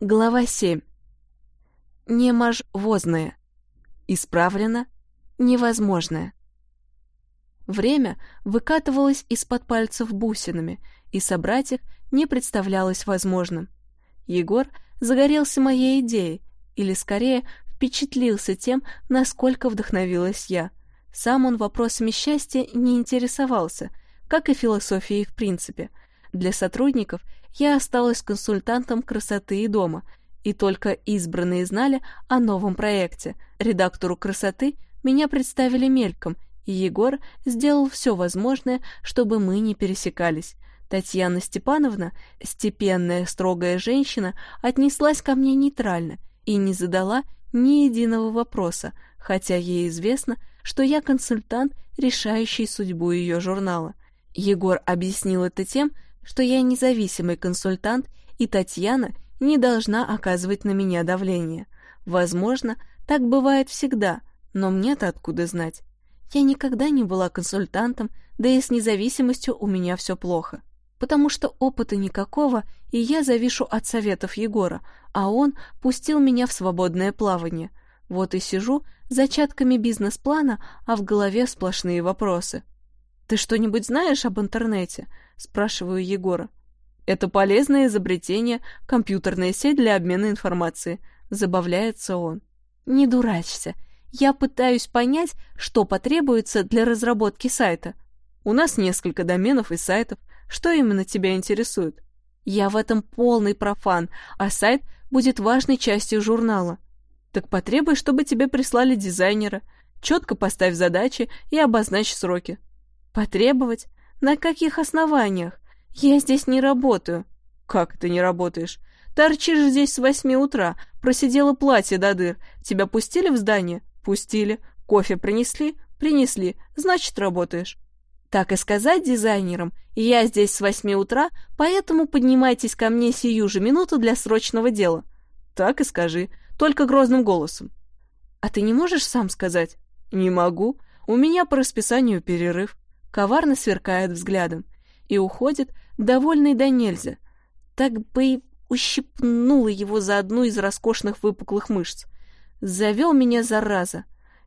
Глава 7. Неможвозное. Исправлено. Невозможное. Время выкатывалось из-под пальцев бусинами, и собрать их не представлялось возможным. Егор загорелся моей идеей, или скорее впечатлился тем, насколько вдохновилась я. Сам он вопросами счастья не интересовался, как и философией в принципе. Для сотрудников я осталась консультантом красоты и дома, и только избранные знали о новом проекте. Редактору красоты меня представили мельком, и Егор сделал все возможное, чтобы мы не пересекались. Татьяна Степановна, степенная, строгая женщина, отнеслась ко мне нейтрально и не задала ни единого вопроса, хотя ей известно, что я консультант, решающий судьбу ее журнала. Егор объяснил это тем, что я независимый консультант, и Татьяна не должна оказывать на меня давление. Возможно, так бывает всегда, но мне-то откуда знать? Я никогда не была консультантом, да и с независимостью у меня все плохо. Потому что опыта никакого, и я завишу от советов Егора, а он пустил меня в свободное плавание. Вот и сижу зачатками бизнес-плана, а в голове сплошные вопросы. «Ты что-нибудь знаешь об интернете?» — спрашиваю Егора. «Это полезное изобретение, компьютерная сеть для обмена информацией», — забавляется он. «Не дурачься. Я пытаюсь понять, что потребуется для разработки сайта. У нас несколько доменов и сайтов. Что именно тебя интересует? Я в этом полный профан, а сайт будет важной частью журнала. Так потребуй, чтобы тебе прислали дизайнера. Четко поставь задачи и обозначь сроки. Потребовать? На каких основаниях? Я здесь не работаю. Как ты не работаешь? Торчишь здесь с восьми утра, просидела платье до дыр. Тебя пустили в здание? Пустили. Кофе принесли? Принесли. Значит, работаешь. Так и сказать дизайнерам, я здесь с восьми утра, поэтому поднимайтесь ко мне сию же минуту для срочного дела. Так и скажи, только грозным голосом. А ты не можешь сам сказать? Не могу. У меня по расписанию перерыв коварно сверкает взглядом и уходит, довольный до нельзя. Так бы и ущипнула его за одну из роскошных выпуклых мышц. Завел меня, зараза.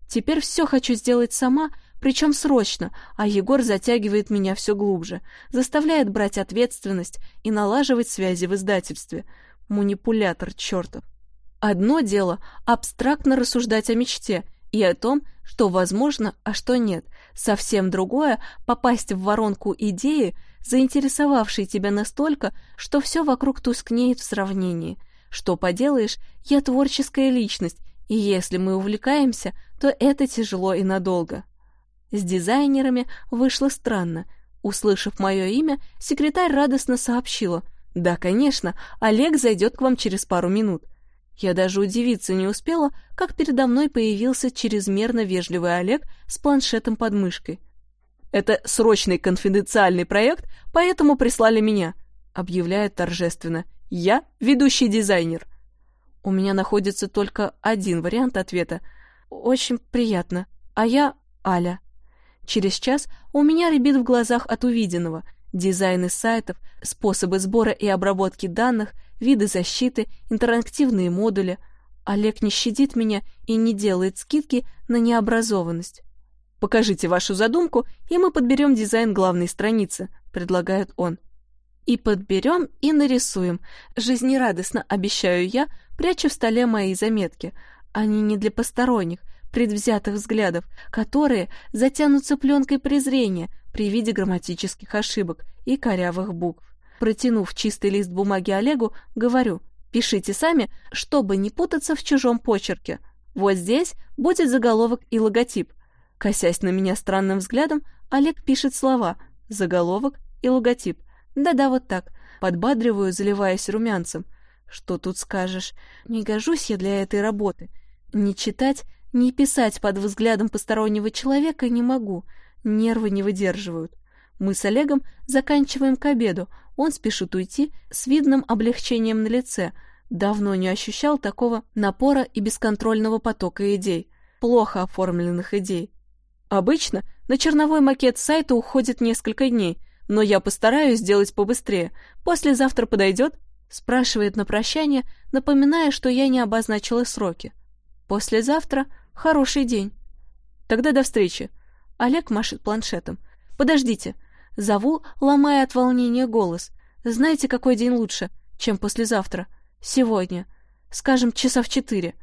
Теперь все хочу сделать сама, причем срочно, а Егор затягивает меня все глубже, заставляет брать ответственность и налаживать связи в издательстве. Манипулятор чертов. Одно дело — абстрактно рассуждать о мечте — и о том, что возможно, а что нет. Совсем другое — попасть в воронку идеи, заинтересовавшей тебя настолько, что все вокруг тускнеет в сравнении. Что поделаешь, я творческая личность, и если мы увлекаемся, то это тяжело и надолго. С дизайнерами вышло странно. Услышав мое имя, секретарь радостно сообщила. «Да, конечно, Олег зайдет к вам через пару минут». Я даже удивиться не успела, как передо мной появился чрезмерно вежливый Олег с планшетом под мышкой. «Это срочный конфиденциальный проект, поэтому прислали меня», — объявляет торжественно. «Я ведущий дизайнер». У меня находится только один вариант ответа. «Очень приятно. А я Аля». Через час у меня рябит в глазах от увиденного. Дизайны сайтов, способы сбора и обработки данных — виды защиты, интерактивные модули. Олег не щадит меня и не делает скидки на необразованность. «Покажите вашу задумку, и мы подберем дизайн главной страницы», — предлагает он. «И подберем, и нарисуем. Жизнерадостно обещаю я, прячу в столе мои заметки. Они не для посторонних, предвзятых взглядов, которые затянутся пленкой презрения при виде грамматических ошибок и корявых букв. Протянув чистый лист бумаги Олегу, говорю, пишите сами, чтобы не путаться в чужом почерке. Вот здесь будет заголовок и логотип. Косясь на меня странным взглядом, Олег пишет слова «заголовок» и «логотип». Да-да, вот так. Подбадриваю, заливаясь румянцем. Что тут скажешь? Не гожусь я для этой работы. Не читать, не писать под взглядом постороннего человека не могу. Нервы не выдерживают. Мы с Олегом заканчиваем к обеду. Он спешит уйти с видным облегчением на лице. Давно не ощущал такого напора и бесконтрольного потока идей. Плохо оформленных идей. Обычно на черновой макет сайта уходит несколько дней, но я постараюсь сделать побыстрее. Послезавтра подойдет? Спрашивает на прощание, напоминая, что я не обозначила сроки. Послезавтра хороший день. Тогда до встречи. Олег машет планшетом. Подождите. Зову, ломая от волнения голос. Знаете, какой день лучше, чем послезавтра? Сегодня. Скажем, часа в четыре.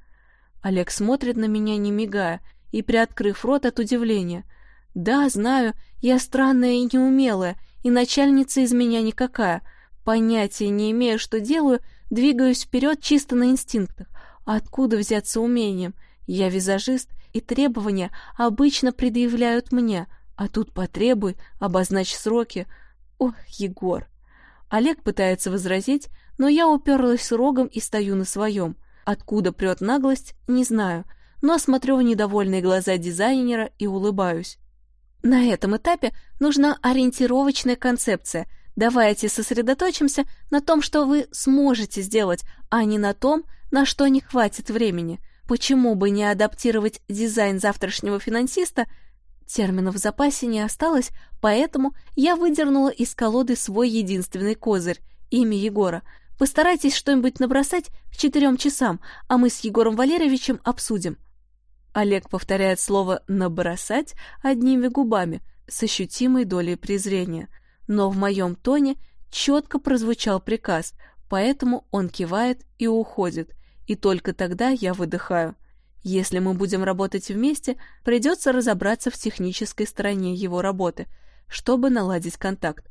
Олег смотрит на меня, не мигая, и приоткрыв рот от удивления. Да, знаю, я странная и неумелая, и начальница из меня никакая. Понятия не имею, что делаю, двигаюсь вперед чисто на инстинктах. Откуда взяться умением? Я визажист, и требования обычно предъявляют мне, а тут потребуй, обозначь сроки. Ох, Егор! Олег пытается возразить, но я уперлась рогом и стою на своем. Откуда прет наглость, не знаю, но смотрю в недовольные глаза дизайнера и улыбаюсь. На этом этапе нужна ориентировочная концепция. Давайте сосредоточимся на том, что вы сможете сделать, а не на том, на что не хватит времени. Почему бы не адаптировать дизайн завтрашнего финансиста? Терминов в запасе не осталось, поэтому я выдернула из колоды свой единственный козырь — имя Егора — Постарайтесь что-нибудь набросать к четырем часам, а мы с Егором Валерьевичем обсудим». Олег повторяет слово «набросать» одними губами, с ощутимой долей презрения. Но в моем тоне четко прозвучал приказ, поэтому он кивает и уходит, и только тогда я выдыхаю. Если мы будем работать вместе, придется разобраться в технической стороне его работы, чтобы наладить контакт.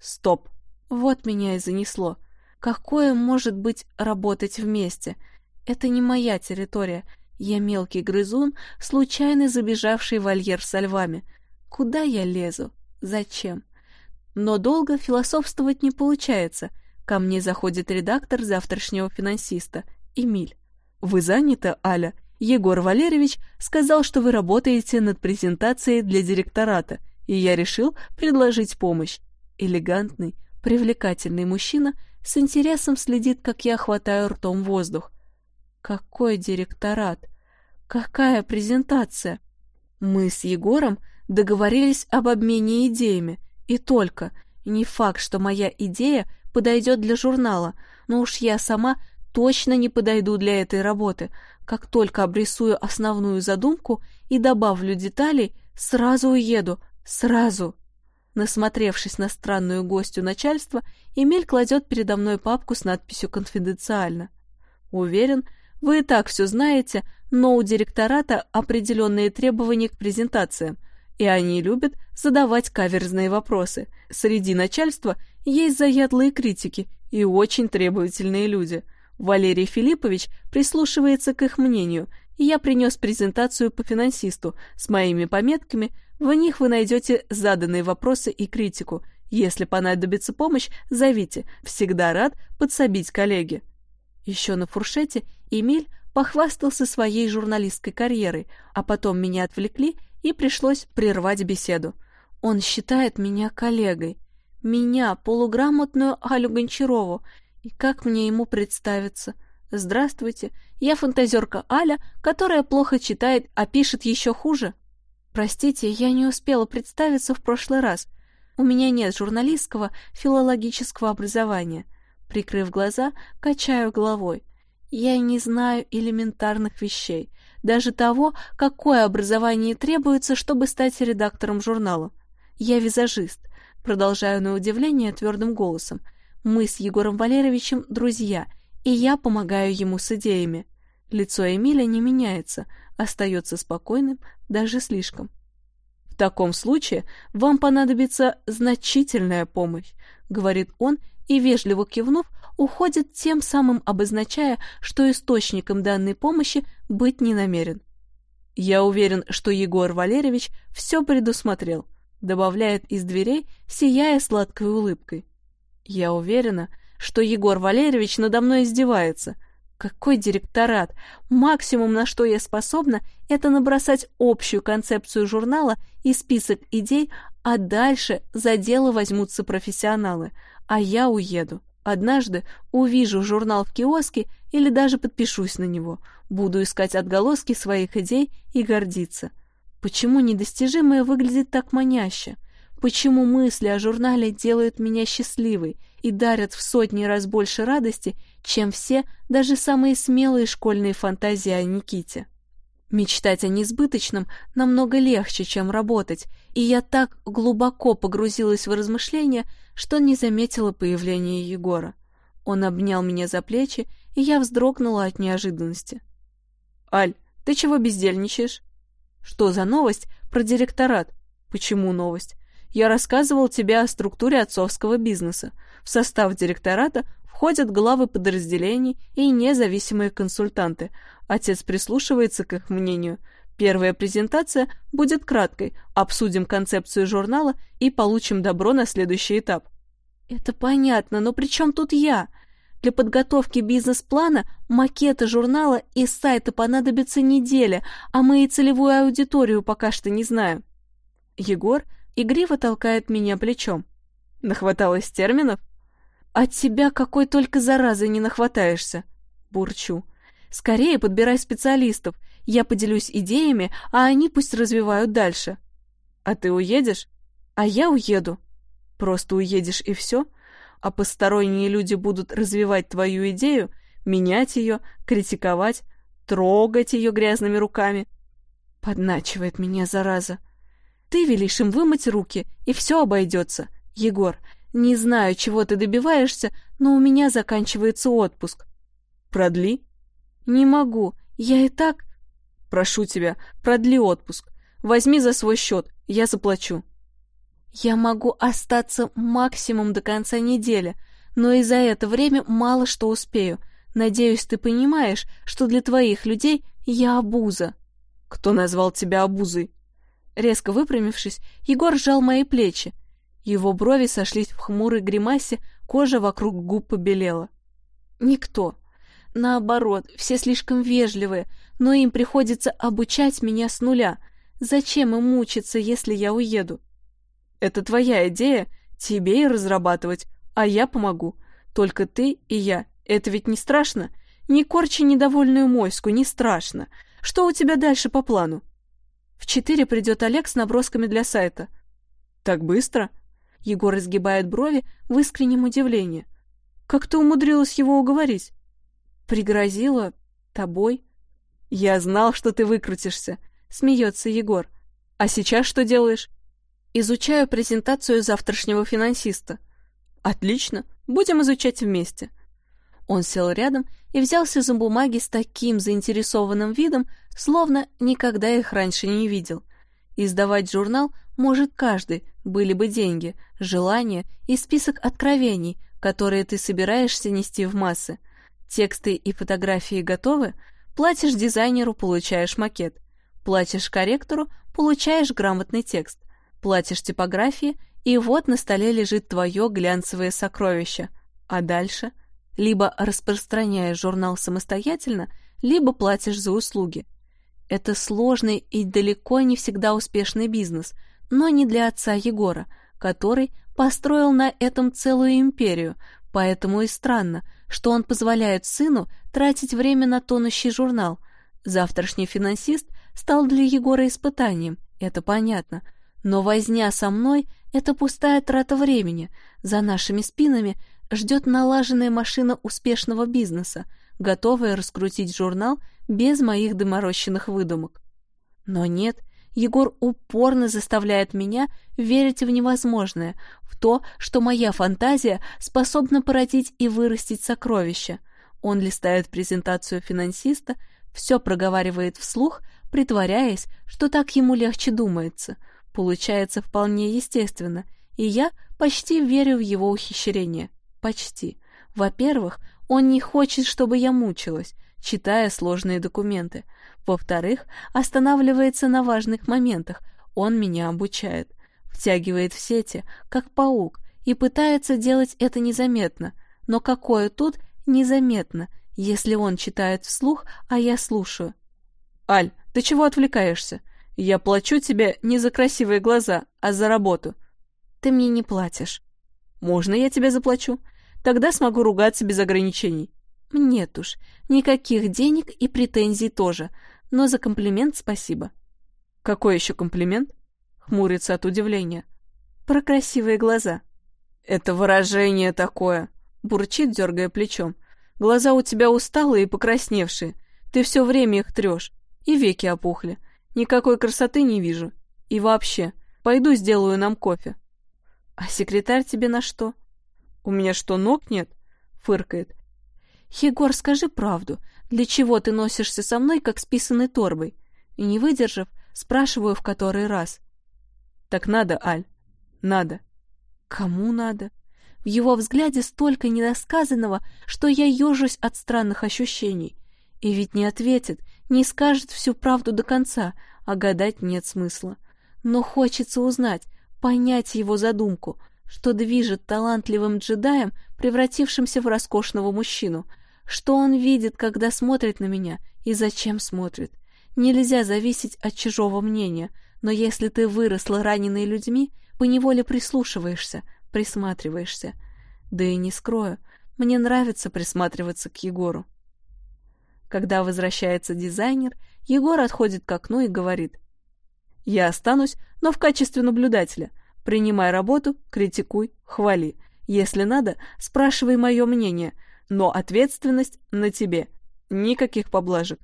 Стоп! Вот меня и занесло. Какое может быть работать вместе? Это не моя территория. Я мелкий грызун, случайно забежавший в вольер со львами. Куда я лезу? Зачем? Но долго философствовать не получается. Ко мне заходит редактор завтрашнего финансиста, Эмиль. «Вы заняты, Аля?» Егор Валерьевич сказал, что вы работаете над презентацией для директората, и я решил предложить помощь. Элегантный, привлекательный мужчина с интересом следит, как я хватаю ртом воздух. Какой директорат? Какая презентация? Мы с Егором договорились об обмене идеями, и только. Не факт, что моя идея подойдет для журнала, но уж я сама точно не подойду для этой работы. Как только обрисую основную задумку и добавлю деталей, сразу уеду, сразу. Насмотревшись на странную гостью начальства, Эмиль кладет передо мной папку с надписью «Конфиденциально». Уверен, вы и так все знаете, но у директората определенные требования к презентациям, и они любят задавать каверзные вопросы. Среди начальства есть заядлые критики и очень требовательные люди. Валерий Филиппович прислушивается к их мнению, и я принес презентацию по финансисту с моими пометками – в них вы найдете заданные вопросы и критику. Если понадобится помощь, зовите. Всегда рад подсобить коллеге. Еще на фуршете Эмиль похвастался своей журналистской карьерой, а потом меня отвлекли и пришлось прервать беседу. Он считает меня коллегой. Меня, полуграмотную Алю Гончарову. И как мне ему представиться? Здравствуйте, я фантазерка Аля, которая плохо читает, а пишет еще хуже. Простите, я не успела представиться в прошлый раз. У меня нет журналистского, филологического образования. Прикрыв глаза, качаю головой. Я не знаю элементарных вещей, даже того, какое образование требуется, чтобы стать редактором журнала. Я визажист, продолжаю на удивление твердым голосом. Мы с Егором Валерьевичем друзья, и я помогаю ему с идеями. Лицо Эмиля не меняется, остается спокойным, даже слишком. В таком случае вам понадобится значительная помощь, говорит он и, вежливо кивнув, уходит тем самым обозначая, что источником данной помощи быть не намерен. Я уверен, что Егор Валерьевич все предусмотрел, добавляет из дверей, сияя сладкой улыбкой. Я уверена, что Егор Валерьевич надо мной издевается — какой директорат? Максимум, на что я способна, это набросать общую концепцию журнала и список идей, а дальше за дело возьмутся профессионалы, а я уеду. Однажды увижу журнал в киоске или даже подпишусь на него, буду искать отголоски своих идей и гордиться. Почему недостижимое выглядит так маняще? Почему мысли о журнале делают меня счастливой и дарят в сотни раз больше радости, чем все, даже самые смелые школьные фантазии о Никите. Мечтать о несбыточном намного легче, чем работать, и я так глубоко погрузилась в размышления, что не заметила появления Егора. Он обнял меня за плечи, и я вздрогнула от неожиданности. «Аль, ты чего бездельничаешь?» «Что за новость про директорат?» «Почему новость?» «Я рассказывал тебе о структуре отцовского бизнеса. В состав директората входят главы подразделений и независимые консультанты, Отец прислушивается к их мнению. Первая презентация будет краткой, обсудим концепцию журнала и получим добро на следующий этап. Это понятно, но при чем тут я? Для подготовки бизнес-плана, макета журнала и сайта понадобится неделя, а мы и целевую аудиторию пока что не знаем. Егор игриво толкает меня плечом. Нахваталась терминов? От тебя какой только заразы не нахватаешься. Бурчу. Скорее подбирай специалистов. Я поделюсь идеями, а они пусть развивают дальше. А ты уедешь? А я уеду. Просто уедешь и все? А посторонние люди будут развивать твою идею, менять ее, критиковать, трогать ее грязными руками. Подначивает меня, зараза. Ты велишь им вымыть руки, и все обойдется. Егор, не знаю, чего ты добиваешься, но у меня заканчивается отпуск. Продли. «Не могу. Я и так...» «Прошу тебя, продли отпуск. Возьми за свой счет, я заплачу». «Я могу остаться максимум до конца недели, но и за это время мало что успею. Надеюсь, ты понимаешь, что для твоих людей я обуза». «Кто назвал тебя обузой?» Резко выпрямившись, Егор сжал мои плечи. Его брови сошлись в хмурой гримасе, кожа вокруг губ побелела. «Никто. Наоборот, все слишком вежливые, но им приходится обучать меня с нуля. Зачем им мучиться, если я уеду? Это твоя идея, тебе и разрабатывать, а я помогу. Только ты и я. Это ведь не страшно? Не корчи недовольную моську, не страшно. Что у тебя дальше по плану? В четыре придет Олег с набросками для сайта. Так быстро? Егор изгибает брови в искреннем удивлении. Как ты умудрилась его уговорить? Пригрозила тобой? Я знал, что ты выкрутишься, смеется Егор. А сейчас что делаешь? Изучаю презентацию завтрашнего финансиста. Отлично, будем изучать вместе. Он сел рядом и взялся за бумаги с таким заинтересованным видом, словно никогда их раньше не видел. Издавать журнал может каждый, были бы деньги, желание и список откровений, которые ты собираешься нести в массы. Тексты и фотографии готовы? Платишь дизайнеру, получаешь макет. Платишь корректору, получаешь грамотный текст. Платишь типографии, и вот на столе лежит твое глянцевое сокровище. А дальше? Либо распространяешь журнал самостоятельно, либо платишь за услуги. Это сложный и далеко не всегда успешный бизнес, но не для отца Егора, который построил на этом целую империю, поэтому и странно – что он позволяет сыну тратить время на тонущий журнал. Завтрашний финансист стал для Егора испытанием, это понятно. Но возня со мной — это пустая трата времени. За нашими спинами ждет налаженная машина успешного бизнеса, готовая раскрутить журнал без моих доморощенных выдумок. Но нет, Егор упорно заставляет меня верить в невозможное, в то, что моя фантазия способна породить и вырастить сокровища. Он листает презентацию финансиста, все проговаривает вслух, притворяясь, что так ему легче думается. Получается вполне естественно, и я почти верю в его ухищрение. Почти. Во-первых, он не хочет, чтобы я мучилась, читая сложные документы. Во-вторых, останавливается на важных моментах, он меня обучает. Втягивает в сети, как паук, и пытается делать это незаметно. Но какое тут незаметно, если он читает вслух, а я слушаю? «Аль, ты чего отвлекаешься? Я плачу тебе не за красивые глаза, а за работу». «Ты мне не платишь». «Можно я тебе заплачу? Тогда смогу ругаться без ограничений». Нет уж, никаких денег и претензий тоже, но за комплимент спасибо. Какой еще комплимент? Хмурится от удивления. про красивые глаза. Это выражение такое, бурчит, дергая плечом. Глаза у тебя усталые и покрасневшие. Ты все время их трешь. И веки опухли. Никакой красоты не вижу. И вообще, пойду сделаю нам кофе. А секретарь тебе на что? У меня что, ног нет? Фыркает. Егор, скажи правду. Для чего ты носишься со мной, как с писаной торбой? И не выдержав, спрашиваю в который раз. Так надо, Аль. Надо. Кому надо? В его взгляде столько недосказанного, что я ежусь от странных ощущений. И ведь не ответит, не скажет всю правду до конца, а гадать нет смысла. Но хочется узнать, понять его задумку, что движет талантливым джедаем, превратившимся в роскошного мужчину, что он видит, когда смотрит на меня, и зачем смотрит. Нельзя зависеть от чужого мнения, но если ты выросла раненой людьми, поневоле прислушиваешься, присматриваешься. Да и не скрою, мне нравится присматриваться к Егору. Когда возвращается дизайнер, Егор отходит к окну и говорит. «Я останусь, но в качестве наблюдателя. Принимай работу, критикуй, хвали. Если надо, спрашивай мое мнение, но ответственность на тебе. Никаких поблажек».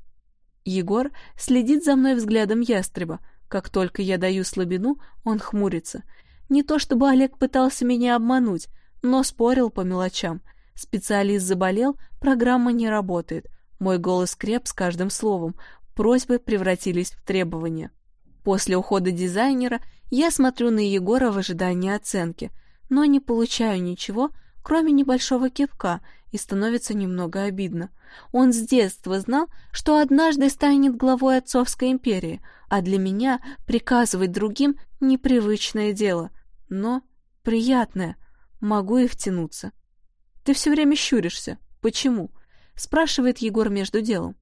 Егор следит за мной взглядом ястреба. Как только я даю слабину, он хмурится. Не то чтобы Олег пытался меня обмануть, но спорил по мелочам. Специалист заболел, программа не работает. Мой голос креп с каждым словом. Просьбы превратились в требования. После ухода дизайнера я смотрю на Егора в ожидании оценки, но не получаю ничего, кроме небольшого кивка, и становится немного обидно. Он с детства знал, что однажды станет главой отцовской империи, а для меня приказывать другим — непривычное дело, но приятное. Могу и втянуться. Ты все время щуришься. Почему? Спрашивает Егор между делом.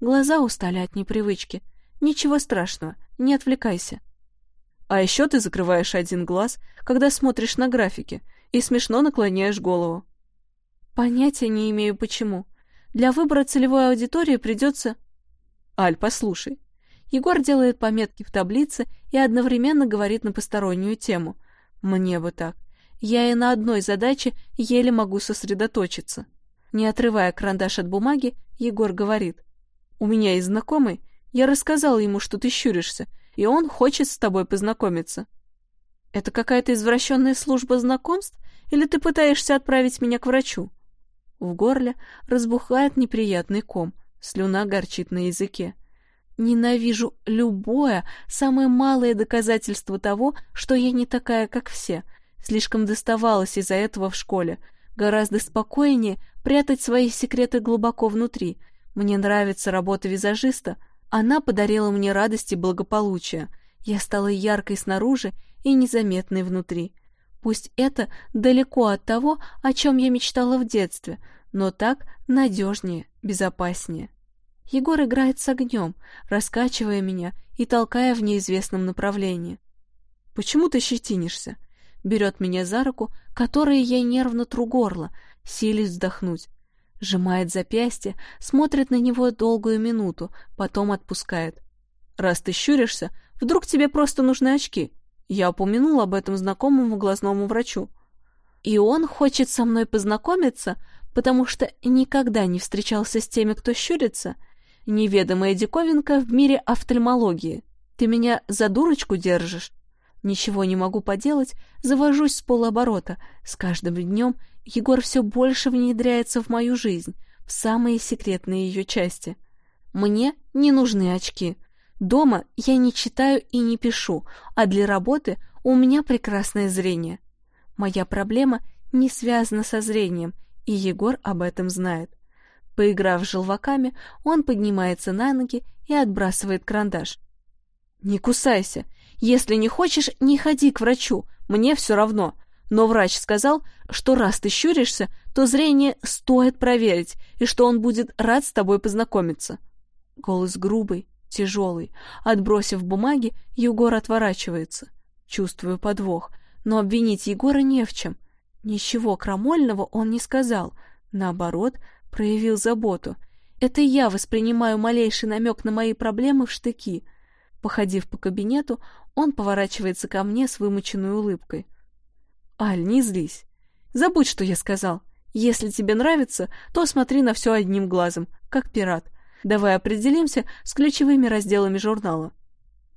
Глаза устали от непривычки. Ничего страшного, не отвлекайся. А еще ты закрываешь один глаз, когда смотришь на графики, и смешно наклоняешь голову. Понятия не имею почему. Для выбора целевой аудитории придется... Аль, послушай. Егор делает пометки в таблице и одновременно говорит на постороннюю тему. Мне бы так. Я и на одной задаче еле могу сосредоточиться. Не отрывая карандаш от бумаги, Егор говорит. «У меня есть знакомый. Я рассказал ему, что ты щуришься, и он хочет с тобой познакомиться». «Это какая-то извращенная служба знакомств, или ты пытаешься отправить меня к врачу?» В горле разбухает неприятный ком, слюна горчит на языке. Ненавижу любое, самое малое доказательство того, что я не такая, как все. Слишком доставалось из-за этого в школе. Гораздо спокойнее прятать свои секреты глубоко внутри. Мне нравится работа визажиста. Она подарила мне радость и благополучие. Я стала яркой снаружи и незаметной внутри. Пусть это далеко от того, о чем я мечтала в детстве, но так надежнее, безопаснее. Егор играет с огнем, раскачивая меня и толкая в неизвестном направлении. «Почему ты щетинишься?» берет меня за руку, которой я нервно тру горло, силясь вздохнуть. Сжимает запястье, смотрит на него долгую минуту, потом отпускает. «Раз ты щуришься, вдруг тебе просто нужны очки?» Я упомянул об этом знакомому глазному врачу. И он хочет со мной познакомиться, потому что никогда не встречался с теми, кто щурится. Неведомая диковинка в мире офтальмологии. Ты меня за дурочку держишь? Ничего не могу поделать, завожусь с полоборота. С каждым днем Егор все больше внедряется в мою жизнь, в самые секретные ее части. Мне не нужны очки. Дома я не читаю и не пишу, а для работы у меня прекрасное зрение. Моя проблема не связана со зрением, и Егор об этом знает. Поиграв с желваками, он поднимается на ноги и отбрасывает карандаш. «Не кусайся! Если не хочешь, не ходи к врачу, мне все равно. Но врач сказал, что раз ты щуришься, то зрение стоит проверить, и что он будет рад с тобой познакомиться. Голос грубый, тяжелый. Отбросив бумаги, Егор отворачивается. Чувствую подвох, но обвинить Егора не в чем. Ничего крамольного он не сказал. Наоборот, проявил заботу. Это я воспринимаю малейший намек на мои проблемы в штыки — Походив по кабинету, он поворачивается ко мне с вымученной улыбкой. «Аль, не злись. Забудь, что я сказал. Если тебе нравится, то смотри на все одним глазом, как пират. Давай определимся с ключевыми разделами журнала».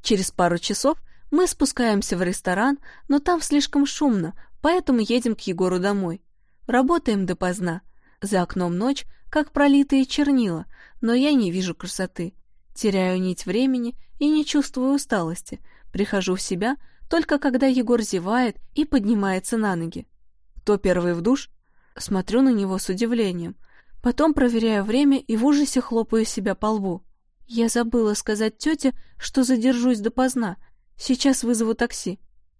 Через пару часов мы спускаемся в ресторан, но там слишком шумно, поэтому едем к Егору домой. Работаем допоздна. За окном ночь, как пролитые чернила, но я не вижу красоты. Теряю нить времени и не чувствую усталости. Прихожу в себя только когда Егор зевает и поднимается на ноги. Кто первый в душ? Смотрю на него с удивлением. Потом проверяю время и в ужасе хлопаю себя по лбу. Я забыла сказать тете, что задержусь допоздна. Сейчас вызову такси.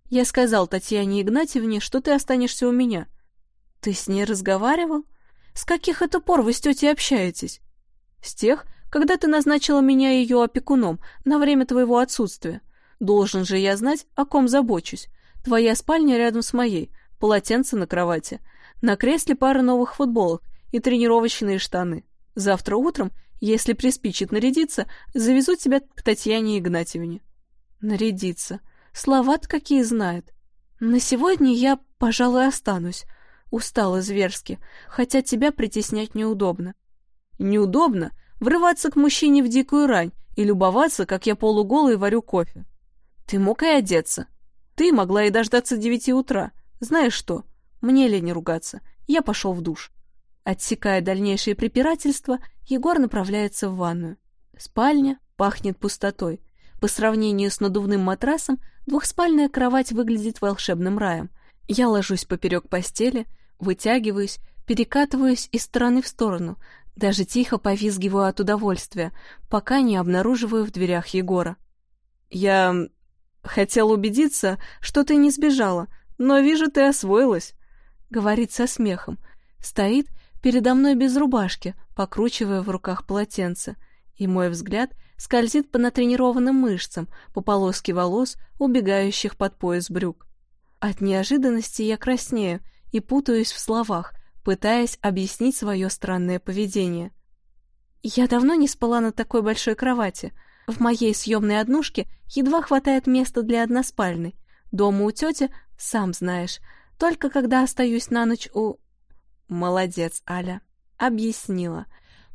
Я сказал Татьяне Игнатьевне, что ты останешься у меня. Ты с ней разговаривал? С каких это пор вы с тетей общаетесь? С тех, когда ты назначила меня ее опекуном на время твоего отсутствия. Должен же я знать, о ком забочусь. Твоя спальня рядом с моей, полотенце на кровати. На кресле пара новых футболок и тренировочные штаны. Завтра утром, если приспичит нарядиться, завезу тебя к Татьяне Игнатьевне. Нарядиться. Слова-то какие знает. На сегодня я, пожалуй, останусь. Устала зверски, хотя тебя притеснять неудобно. Неудобно? Врываться к мужчине в дикую рань и любоваться, как я полуголый варю кофе. Ты мог и одеться. Ты могла и дождаться девяти утра. Знаешь что? Мне лень ругаться. Я пошел в душ. Отсекая дальнейшие препирательства, Егор направляется в ванную. Спальня пахнет пустотой. По сравнению с надувным матрасом, двухспальная кровать выглядит волшебным раем. Я ложусь поперек постели, вытягиваюсь, перекатываюсь из стороны в сторону, даже тихо повизгиваю от удовольствия, пока не обнаруживаю в дверях Егора. «Я хотел убедиться, что ты не сбежала, но вижу, ты освоилась», — говорит со смехом. Стоит передо мной без рубашки, покручивая в руках полотенце, и мой взгляд скользит по натренированным мышцам, по полоске волос, убегающих под пояс брюк. От неожиданности я краснею и путаюсь в словах, пытаясь объяснить свое странное поведение. «Я давно не спала на такой большой кровати. В моей съемной однушке едва хватает места для односпальной. Дома у тети, сам знаешь, только когда остаюсь на ночь у...» «Молодец, Аля. Объяснила.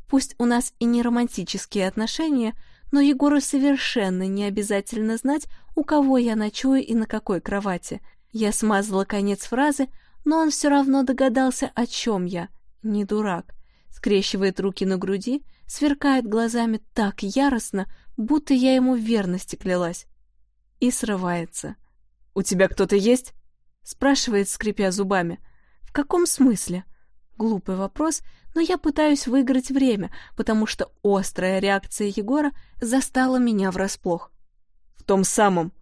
Пусть у нас и не романтические отношения, но Егору совершенно не обязательно знать, у кого я ночую и на какой кровати. Я смазала конец фразы, но он все равно догадался, о чем я. Не дурак. Скрещивает руки на груди, сверкает глазами так яростно, будто я ему в верности клялась. И срывается. «У тебя кто-то есть?» Спрашивает, скрипя зубами. «В каком смысле?» Глупый вопрос, но я пытаюсь выиграть время, потому что острая реакция Егора застала меня врасплох. «В том самом!»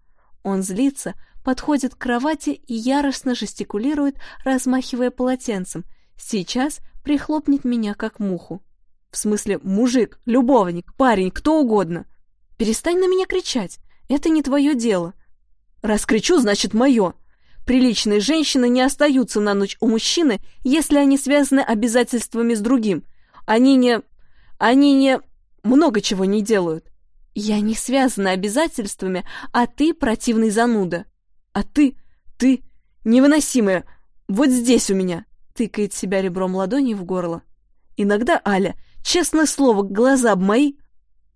Он злится, подходит к кровати и яростно жестикулирует, размахивая полотенцем. Сейчас прихлопнет меня как муху. В смысле, мужик, любовник, парень, кто угодно. Перестань на меня кричать. Это не твое дело. Раз кричу, значит мое. Приличные женщины не остаются на ночь у мужчины, если они связаны обязательствами с другим. Они не... Они не... много чего не делают. Я не связана обязательствами, а ты противный зануда. А ты, ты, невыносимая, вот здесь у меня!» Тыкает себя ребром ладони в горло. «Иногда, Аля, честное слово, глаза б мои...»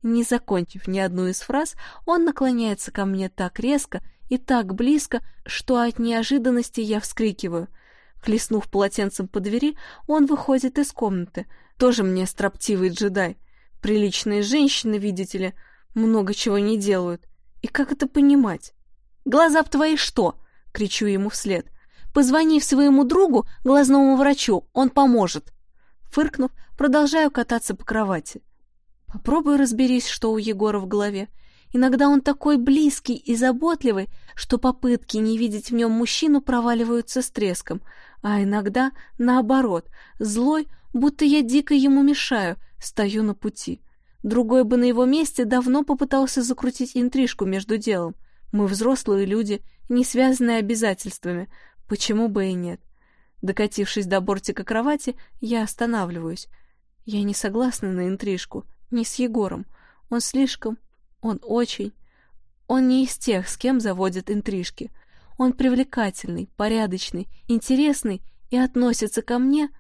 Не закончив ни одну из фраз, он наклоняется ко мне так резко и так близко, что от неожиданности я вскрикиваю. Хлестнув полотенцем по двери, он выходит из комнаты. Тоже мне строптивый джедай. Приличные женщины, видите ли, много чего не делают. И как это понимать? Глаза б твои что?» — кричу ему вслед. «Позвони своему другу, глазному врачу, он поможет». Фыркнув, продолжаю кататься по кровати. Попробуй разберись, что у Егора в голове. Иногда он такой близкий и заботливый, что попытки не видеть в нем мужчину проваливаются с треском, а иногда, наоборот, злой, будто я дико ему мешаю, стою на пути. Другой бы на его месте давно попытался закрутить интрижку между делом, мы взрослые люди, не связанные обязательствами. Почему бы и нет? Докатившись до бортика кровати, я останавливаюсь. Я не согласна на интрижку. Не с Егором. Он слишком... Он очень... Он не из тех, с кем заводят интрижки. Он привлекательный, порядочный, интересный и относится ко мне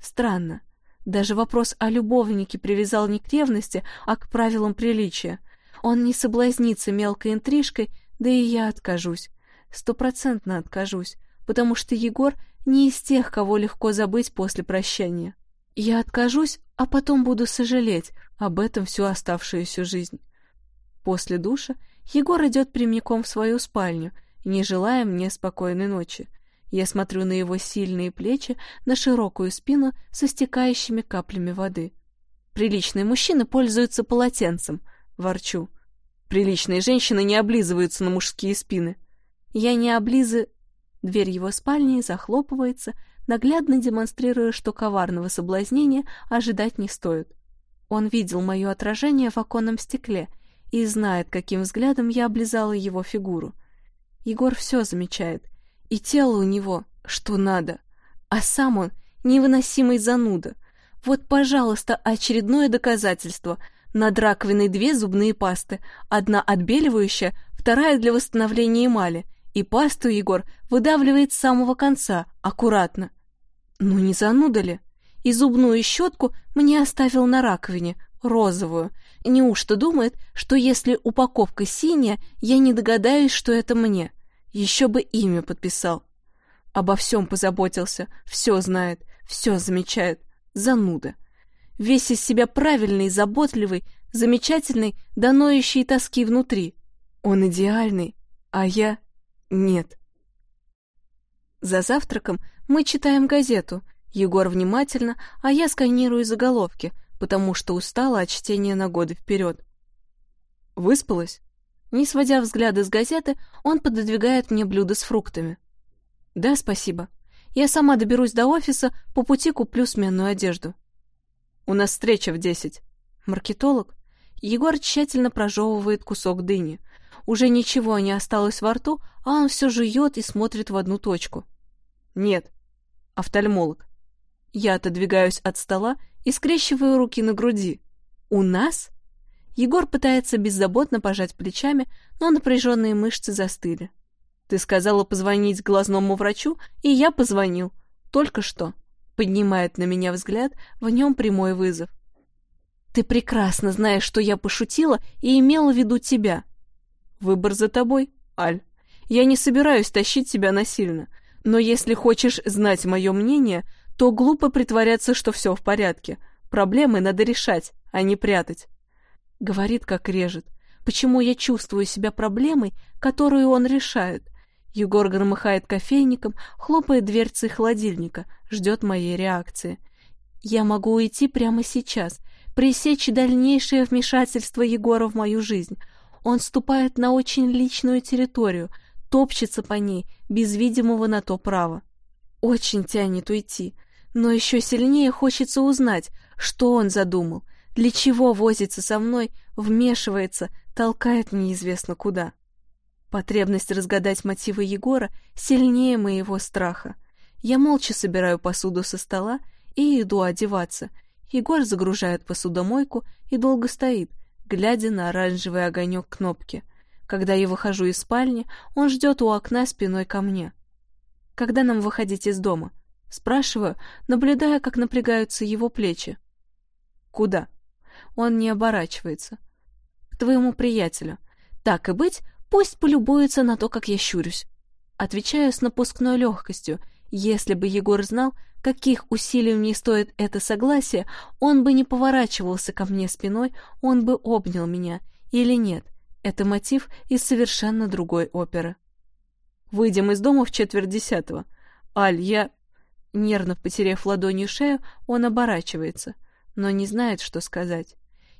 странно. Даже вопрос о любовнике привязал не к ревности, а к правилам приличия. Он не соблазнится мелкой интрижкой, да и я откажусь. Стопроцентно откажусь, потому что Егор не из тех, кого легко забыть после прощания. Я откажусь, а потом буду сожалеть об этом всю оставшуюся жизнь. После душа Егор идет прямиком в свою спальню, не желая мне спокойной ночи. Я смотрю на его сильные плечи, на широкую спину со стекающими каплями воды. Приличные мужчины пользуются полотенцем, ворчу. Приличные женщины не облизываются на мужские спины. Я не облизы... Дверь его спальни захлопывается, наглядно демонстрируя, что коварного соблазнения ожидать не стоит. Он видел мое отражение в оконном стекле и знает, каким взглядом я облизала его фигуру. Егор все замечает, и тело у него, что надо, а сам он невыносимый зануда. Вот, пожалуйста, очередное доказательство. Над раковиной две зубные пасты, одна отбеливающая, вторая для восстановления эмали, и пасту Егор выдавливает с самого конца, аккуратно. Ну не зануда ли? И зубную щетку мне оставил на раковине, розовую. Неужто думает, что если упаковка синяя, я не догадаюсь, что это мне? Еще бы имя подписал. Обо всем позаботился, все знает, все замечает. Зануда. Весь из себя правильный, заботливый, замечательный, да ноющий тоски внутри. Он идеальный, а я нет. За завтраком мы читаем газету. Егор внимательно, а я сканирую заголовки, потому что устала от чтения на годы вперед. Выспалась? Не сводя взгляда с газеты, он пододвигает мне блюдо с фруктами. Да, спасибо. Я сама доберусь до офиса, по пути куплю сменную одежду. У нас встреча в десять. Маркетолог? Егор тщательно прожевывает кусок дыни. Уже ничего не осталось во рту, а он все жует и смотрит в одну точку. Нет. Офтальмолог. Я отодвигаюсь от стола и скрещиваю руки на груди. У нас? Егор пытается беззаботно пожать плечами, но напряженные мышцы застыли. Ты сказала позвонить глазному врачу, и я позвонил. Только что. Поднимает на меня взгляд, в нем прямой вызов. Ты прекрасно знаешь, что я пошутила и имела в виду тебя. Выбор за тобой, Аль. Я не собираюсь тащить тебя насильно, но если хочешь знать мое мнение, то глупо притворяться, что все в порядке. Проблемы надо решать, а не прятать. Говорит, как режет. Почему я чувствую себя проблемой, которую он решает? Егор громыхает кофейником, хлопает дверцей холодильника, ждет моей реакции. Я могу уйти прямо сейчас, пресечь дальнейшее вмешательство Егора в мою жизнь — он ступает на очень личную территорию, топчется по ней, без видимого на то права. Очень тянет уйти, но еще сильнее хочется узнать, что он задумал, для чего возится со мной, вмешивается, толкает неизвестно куда. Потребность разгадать мотивы Егора сильнее моего страха. Я молча собираю посуду со стола и иду одеваться. Егор загружает посудомойку и долго стоит, глядя на оранжевый огонек кнопки. Когда я выхожу из спальни, он ждет у окна спиной ко мне. «Когда нам выходить из дома?» Спрашиваю, наблюдая, как напрягаются его плечи. «Куда?» Он не оборачивается. «К твоему приятелю. Так и быть, пусть полюбуется на то, как я щурюсь». Отвечаю с напускной легкостью. Если бы Егор знал, каких усилий мне стоит это согласие, он бы не поворачивался ко мне спиной, он бы обнял меня. Или нет, это мотив из совершенно другой оперы. Выйдем из дома в четверть десятого. Аль, я... Нервно потеряв ладонью шею, он оборачивается, но не знает, что сказать.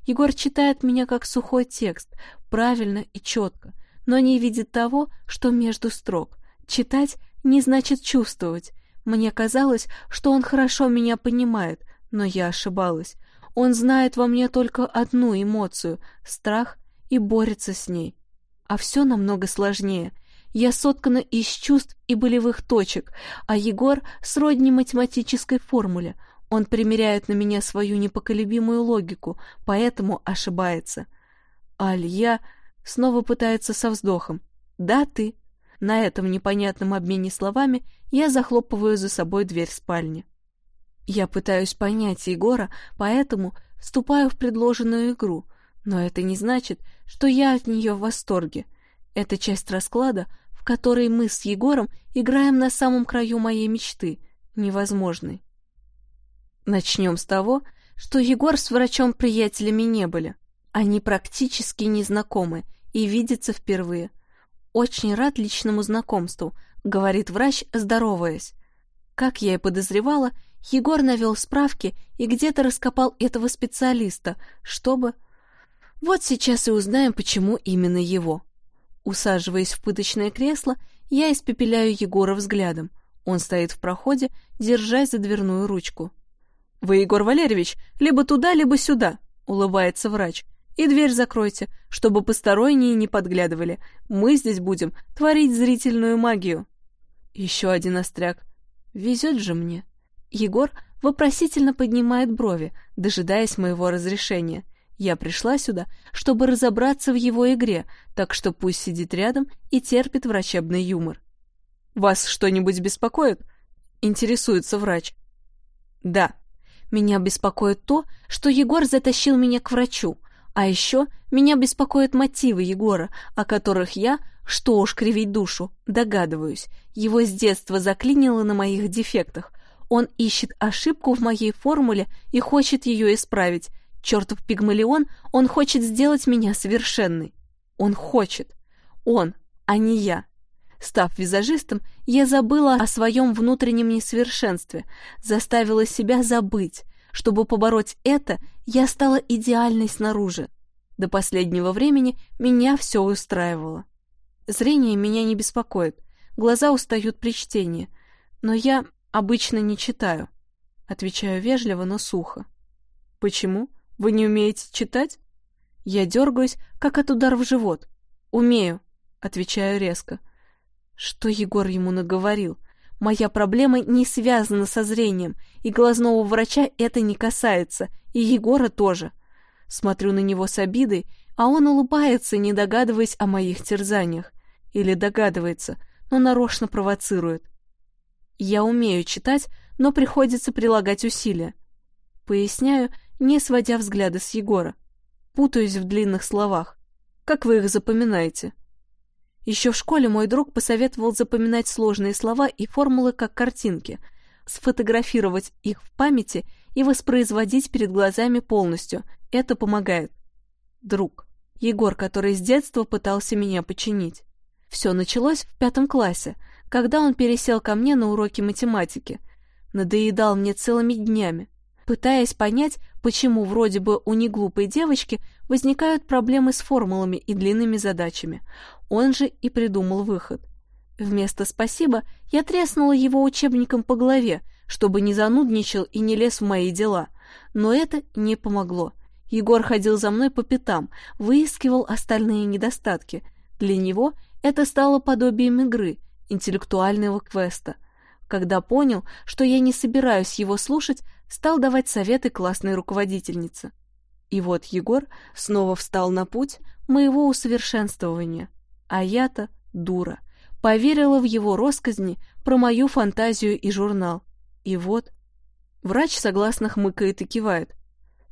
Егор читает меня как сухой текст, правильно и четко, но не видит того, что между строк. Читать не значит чувствовать, мне казалось, что он хорошо меня понимает, но я ошибалась. Он знает во мне только одну эмоцию — страх, и борется с ней. А все намного сложнее. Я соткана из чувств и болевых точек, а Егор — сродни математической формуле. Он примеряет на меня свою непоколебимую логику, поэтому ошибается. Аль, я... снова пытается со вздохом. «Да, ты». На этом непонятном обмене словами я захлопываю за собой дверь спальни. Я пытаюсь понять Егора, поэтому вступаю в предложенную игру, но это не значит, что я от нее в восторге. Это часть расклада, в которой мы с Егором играем на самом краю моей мечты, невозможной. Начнем с того, что Егор с врачом приятелями не были. Они практически не знакомы и видятся впервые. «Очень рад личному знакомству», — говорит врач, здороваясь. Как я и подозревала, Егор навел справки и где-то раскопал этого специалиста, чтобы... Вот сейчас и узнаем, почему именно его. Усаживаясь в пыточное кресло, я испепеляю Егора взглядом. Он стоит в проходе, держась за дверную ручку. «Вы, Егор Валерьевич, либо туда, либо сюда», — улыбается врач. «И дверь закройте, чтобы посторонние не подглядывали. Мы здесь будем творить зрительную магию». Еще один остряк. Везет же мне. Егор вопросительно поднимает брови, дожидаясь моего разрешения. Я пришла сюда, чтобы разобраться в его игре, так что пусть сидит рядом и терпит врачебный юмор. «Вас что-нибудь беспокоит?» — интересуется врач. «Да», меня беспокоит то, что Егор затащил меня к врачу, а еще меня беспокоят мотивы Егора, о которых я, что уж кривить душу, догадываюсь. Его с детства заклинило на моих дефектах. Он ищет ошибку в моей формуле и хочет ее исправить. Чертов пигмалион, он хочет сделать меня совершенной. Он хочет. Он, а не я. Став визажистом, я забыла о своем внутреннем несовершенстве, заставила себя забыть. Чтобы побороть это, я стала идеальной снаружи. До последнего времени меня все устраивало. Зрение меня не беспокоит, глаза устают при чтении, но я обычно не читаю. Отвечаю вежливо, но сухо. Почему? Вы не умеете читать? Я дергаюсь, как от удара в живот. Умею, отвечаю резко. Что Егор ему наговорил? Моя проблема не связана со зрением, и глазного врача это не касается, и Егора тоже. Смотрю на него с обидой, а он улыбается, не догадываясь о моих терзаниях. Или догадывается, но нарочно провоцирует. Я умею читать, но приходится прилагать усилия. Поясняю, не сводя взгляда с Егора. Путаюсь в длинных словах. Как вы их запоминаете? Еще в школе мой друг посоветовал запоминать сложные слова и формулы как картинки, сфотографировать их в памяти и воспроизводить перед глазами полностью. Это помогает. Друг. Егор, который с детства пытался меня починить. Все началось в пятом классе, когда он пересел ко мне на уроки математики. Надоедал мне целыми днями пытаясь понять, почему вроде бы у неглупой девочки возникают проблемы с формулами и длинными задачами. Он же и придумал выход. Вместо «спасибо» я треснула его учебником по голове, чтобы не занудничал и не лез в мои дела. Но это не помогло. Егор ходил за мной по пятам, выискивал остальные недостатки. Для него это стало подобием игры, интеллектуального квеста. Когда понял, что я не собираюсь его слушать, стал давать советы классной руководительнице. И вот Егор снова встал на путь моего усовершенствования. А я-то дура. Поверила в его росказни про мою фантазию и журнал. И вот... Врач согласно хмыкает и кивает.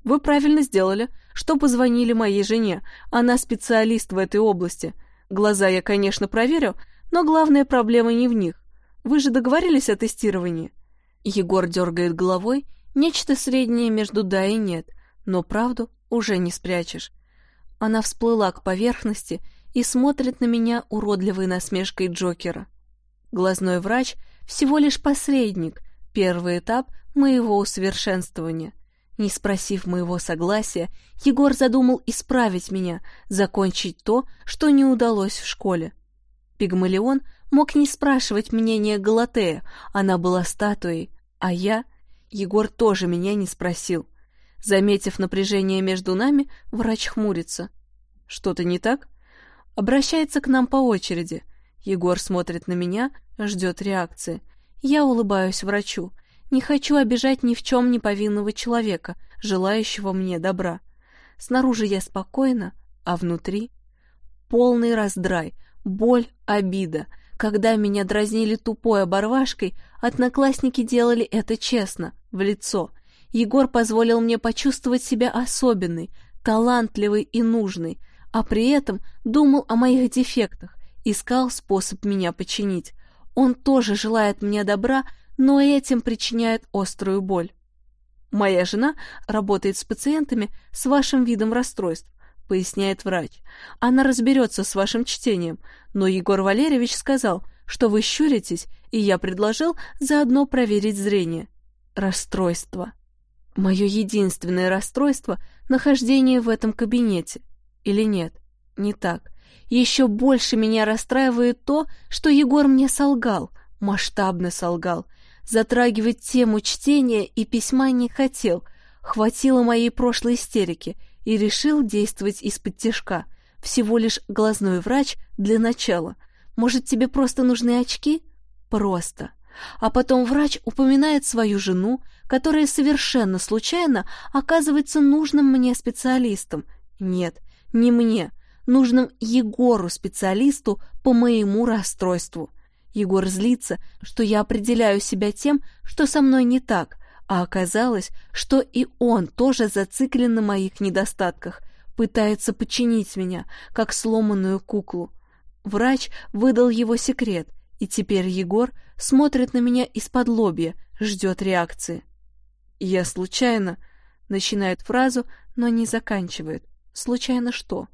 Вы правильно сделали, что позвонили моей жене. Она специалист в этой области. Глаза я, конечно, проверю, но главная проблема не в них. Вы же договорились о тестировании?» Егор дергает головой, нечто среднее между «да» и «нет», но правду уже не спрячешь. Она всплыла к поверхности и смотрит на меня уродливой насмешкой Джокера. Глазной врач всего лишь посредник, первый этап моего усовершенствования. Не спросив моего согласия, Егор задумал исправить меня, закончить то, что не удалось в школе. Пигмалион мог не спрашивать мнения Галатея, она была статуей, а я... Егор тоже меня не спросил. Заметив напряжение между нами, врач хмурится. «Что-то не так?» Обращается к нам по очереди. Егор смотрит на меня, ждет реакции. Я улыбаюсь врачу. Не хочу обижать ни в чем не повинного человека, желающего мне добра. Снаружи я спокойна, а внутри... полный раздрай, боль, обида. Когда меня дразнили тупой оборвашкой, одноклассники делали это честно, в лицо. Егор позволил мне почувствовать себя особенной, талантливой и нужной, а при этом думал о моих дефектах, искал способ меня починить. Он тоже желает мне добра, но этим причиняет острую боль. Моя жена работает с пациентами с вашим видом расстройств, поясняет врач. Она разберется с вашим чтением, но Егор Валерьевич сказал, что вы щуритесь, и я предложил заодно проверить зрение. Расстройство. Мое единственное расстройство — нахождение в этом кабинете. Или нет? Не так. Еще больше меня расстраивает то, что Егор мне солгал, масштабно солгал. Затрагивать тему чтения и письма не хотел, хватило моей прошлой истерики и решил действовать из-под тяжка. Всего лишь глазной врач для начала. Может, тебе просто нужны очки? Просто. А потом врач упоминает свою жену, которая совершенно случайно оказывается нужным мне специалистом. Нет, не мне, нужным Егору-специалисту по моему расстройству. Егор злится, что я определяю себя тем, что со мной не так, а оказалось, что и он тоже зациклен на моих недостатках, пытается починить меня, как сломанную куклу. Врач выдал его секрет, и теперь Егор смотрит на меня из-под лобья, ждет реакции. Я случайно начинает фразу, но не заканчивает. Случайно что?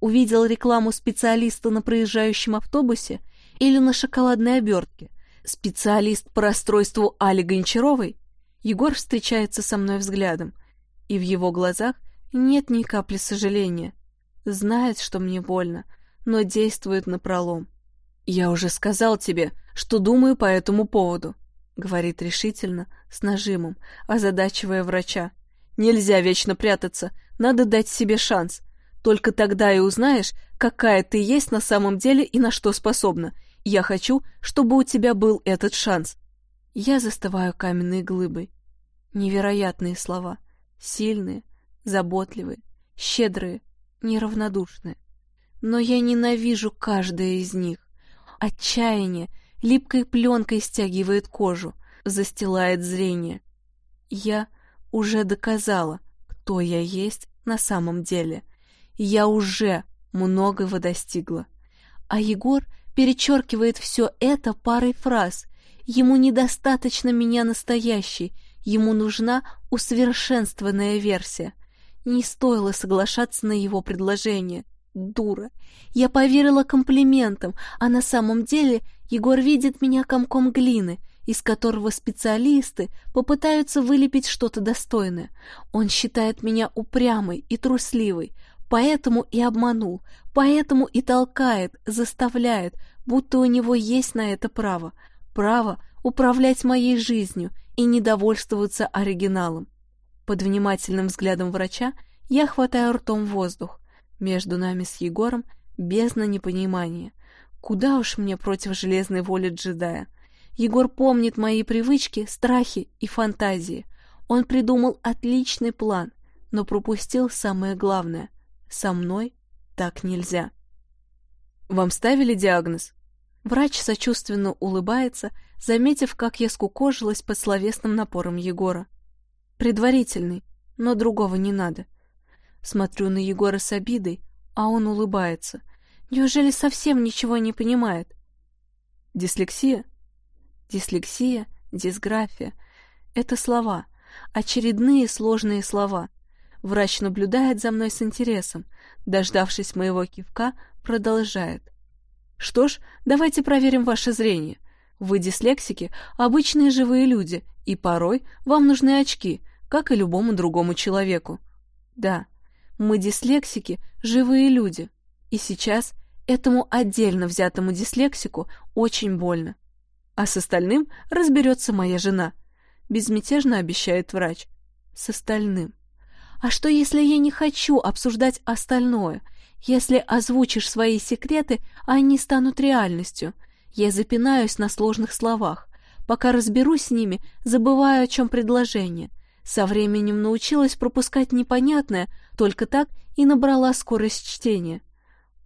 Увидел рекламу специалиста на проезжающем автобусе или на шоколадной обертке? Специалист по расстройству Али Гончаровой? Егор встречается со мной взглядом, и в его глазах нет ни капли сожаления. Знает, что мне больно, но действует напролом. «Я уже сказал тебе, что думаю по этому поводу», — говорит решительно, с нажимом, озадачивая врача. «Нельзя вечно прятаться, надо дать себе шанс. Только тогда и узнаешь, какая ты есть на самом деле и на что способна. Я хочу, чтобы у тебя был этот шанс». Я застываю каменной глыбой. Невероятные слова. Сильные, заботливые, щедрые, неравнодушные. Но я ненавижу каждое из них. Отчаяние липкой пленкой стягивает кожу, застилает зрение. Я уже доказала, кто я есть на самом деле. Я уже многого достигла. А Егор перечеркивает все это парой фраз. Ему недостаточно меня настоящей, ему нужна усовершенствованная версия. Не стоило соглашаться на его предложение. Дура. Я поверила комплиментам, а на самом деле Егор видит меня комком глины, из которого специалисты попытаются вылепить что-то достойное. Он считает меня упрямой и трусливой, поэтому и обманул, поэтому и толкает, заставляет, будто у него есть на это право. Право управлять моей жизнью и не довольствоваться оригиналом. Под внимательным взглядом врача я хватаю ртом воздух. Между нами с Егором бездна непонимания. Куда уж мне против железной воли джедая? Егор помнит мои привычки, страхи и фантазии. Он придумал отличный план, но пропустил самое главное. Со мной так нельзя. Вам ставили диагноз? Врач сочувственно улыбается, заметив, как я скукожилась под словесным напором Егора. Предварительный, но другого не надо. Смотрю на Егора с обидой, а он улыбается. Неужели совсем ничего не понимает? Дислексия? Дислексия, дисграфия — это слова, очередные сложные слова. Врач наблюдает за мной с интересом, дождавшись моего кивка, продолжает. Что ж, давайте проверим ваше зрение. Вы дислексики, обычные живые люди, и порой вам нужны очки, как и любому другому человеку. Да, мы дислексики, живые люди. И сейчас этому отдельно взятому дислексику очень больно. А с остальным разберется моя жена. Безмятежно обещает врач. С остальным. А что, если я не хочу обсуждать остальное? Если озвучишь свои секреты, они станут реальностью. Я запинаюсь на сложных словах. Пока разберусь с ними, забываю, о чем предложение — со временем научилась пропускать непонятное, только так и набрала скорость чтения.